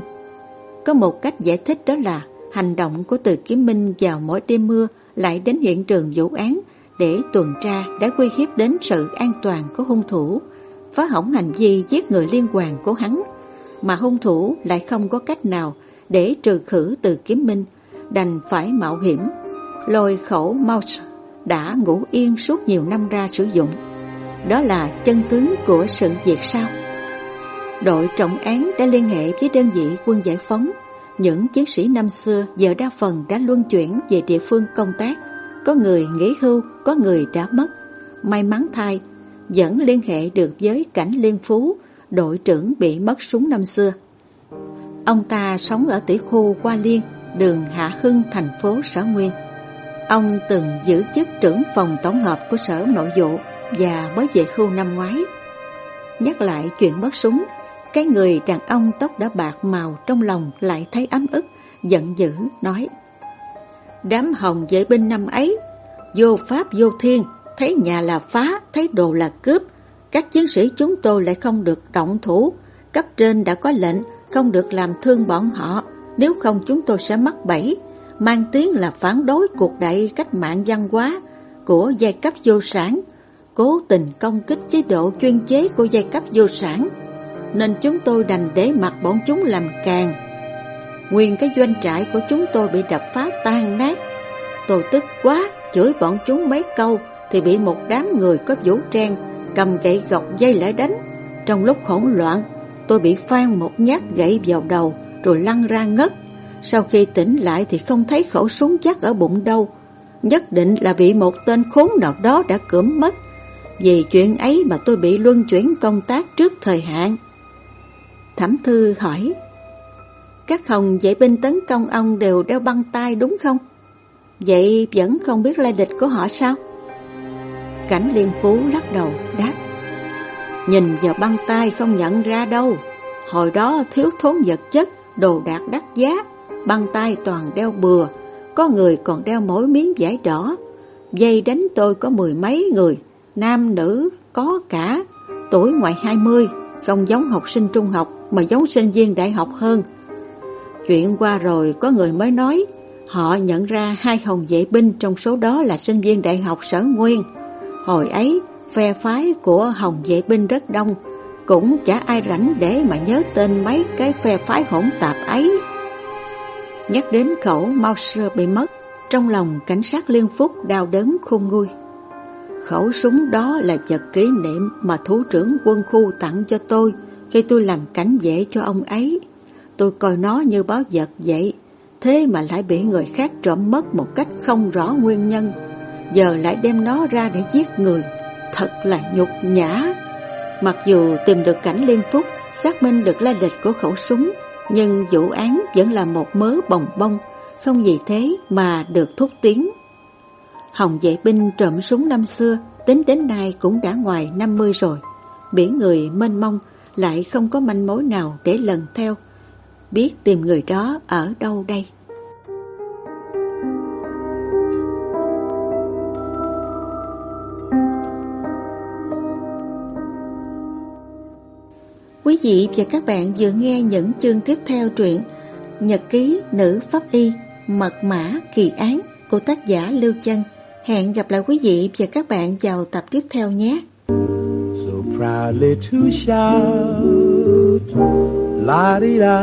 S1: Có một cách giải thích đó là hành động của từ kiếm minh vào mỗi đêm mưa lại đến hiện trường vụ án để tuần tra đã uy hiếp đến sự an toàn của hung thủ, phá hỏng hành vi giết người liên quan của hắn mà hung thủ lại không có cách nào để trừ khử từ kiếm minh, đành phải mạo hiểm. Lôi khẩu mouse đã ngủ yên suốt nhiều năm ra sử dụng. Đó là chân tướng của sự việc sao? Đội trọng án đã liên hệ với đơn vị quân giải phóng. Những chiến sĩ năm xưa giờ đa phần đã luân chuyển về địa phương công tác. Có người nghỉ hưu, có người đã mất. May mắn thay, vẫn liên hệ được với cảnh liên phú đội trưởng bị mất súng năm xưa. Ông ta sống ở tỷ khu Qua Liên, đường Hạ Hưng, thành phố Sở Nguyên. Ông từng giữ chức trưởng phòng tổng hợp của Sở Nội vụ và mới về khu năm ngoái. Nhắc lại chuyện mất súng, cái người đàn ông tóc đã bạc màu trong lòng lại thấy ấm ức, giận dữ, nói Đám hồng vệ binh năm ấy, vô pháp vô thiên, thấy nhà là phá, thấy đồ là cướp. Các chiến sĩ chúng tôi lại không được động thủ, cấp trên đã có lệnh không được làm thương bọn họ, nếu không chúng tôi sẽ mắc bẫy, mang tiếng là phản đối cuộc đại cách mạng văn hóa của giai cấp vô sản, cố tình công kích chế độ chuyên chế của giai cấp vô sản, nên chúng tôi đành để mặc bọn chúng làm càng. Nguyên cái doanh trại của chúng tôi bị đập phá tan nát. Tôi tức quá, chửi bọn chúng mấy câu thì bị một đám người có vũ trang cầm gậy gọc dây lại đánh. Trong lúc hỗn loạn, tôi bị phan một nhát gậy vào đầu rồi lăn ra ngất. Sau khi tỉnh lại thì không thấy khẩu súng chắc ở bụng đâu. Nhất định là bị một tên khốn nào đó đã cưỡng mất. Vì chuyện ấy mà tôi bị luân chuyển công tác trước thời hạn. Thẩm Thư hỏi, các hồng giải binh tấn công ông đều đeo băng tay đúng không? Vậy vẫn không biết lai lịch của họ sao? Cảnh liên phú lắc đầu đáp, nhìn vào băng tay không nhận ra đâu. Hồi đó thiếu thốn vật chất, đồ đạc đắt giá, băng tay toàn đeo bừa, có người còn đeo mỗi miếng vải đỏ. Dây đánh tôi có mười mấy người, nam nữ có cả, tuổi ngoài hai mươi, không giống học sinh trung học mà giống sinh viên đại học hơn. Chuyện qua rồi có người mới nói, họ nhận ra hai hồng vệ binh trong số đó là sinh viên đại học sở nguyên. Hồi ấy, phe phái của hồng vệ binh rất đông, cũng chả ai rảnh để mà nhớ tên mấy cái phe phái hỗn tạp ấy. Nhắc đến khẩu Mauser bị mất, trong lòng cảnh sát liên phúc đau đớn khôn nguôi. Khẩu súng đó là vật kỷ niệm mà thủ trưởng quân khu tặng cho tôi khi tôi làm cảnh vệ cho ông ấy. Tôi coi nó như báo vật vậy, thế mà lại bị người khác trộm mất một cách không rõ nguyên nhân. Giờ lại đem nó ra để giết người, thật là nhục nhã. Mặc dù tìm được cảnh liên phúc, xác minh được lai lịch của khẩu súng, nhưng vụ án vẫn là một mớ bồng bông, không gì thế mà được thúc tiến. Hồng vệ binh trộm súng năm xưa, tính đến nay cũng đã ngoài 50 rồi. Biển người mênh mông, lại không có manh mối nào để lần theo. Biết tìm người đó ở đâu đây? Quý vị và các bạn vừa nghe những chương tiếp theo truyện Nhật ký nữ pháp y Mật mã kỳ án của tác giả Lưu Chân. Hẹn gặp lại quý vị và các bạn vào tập tiếp theo nhé. So proudly to shout, la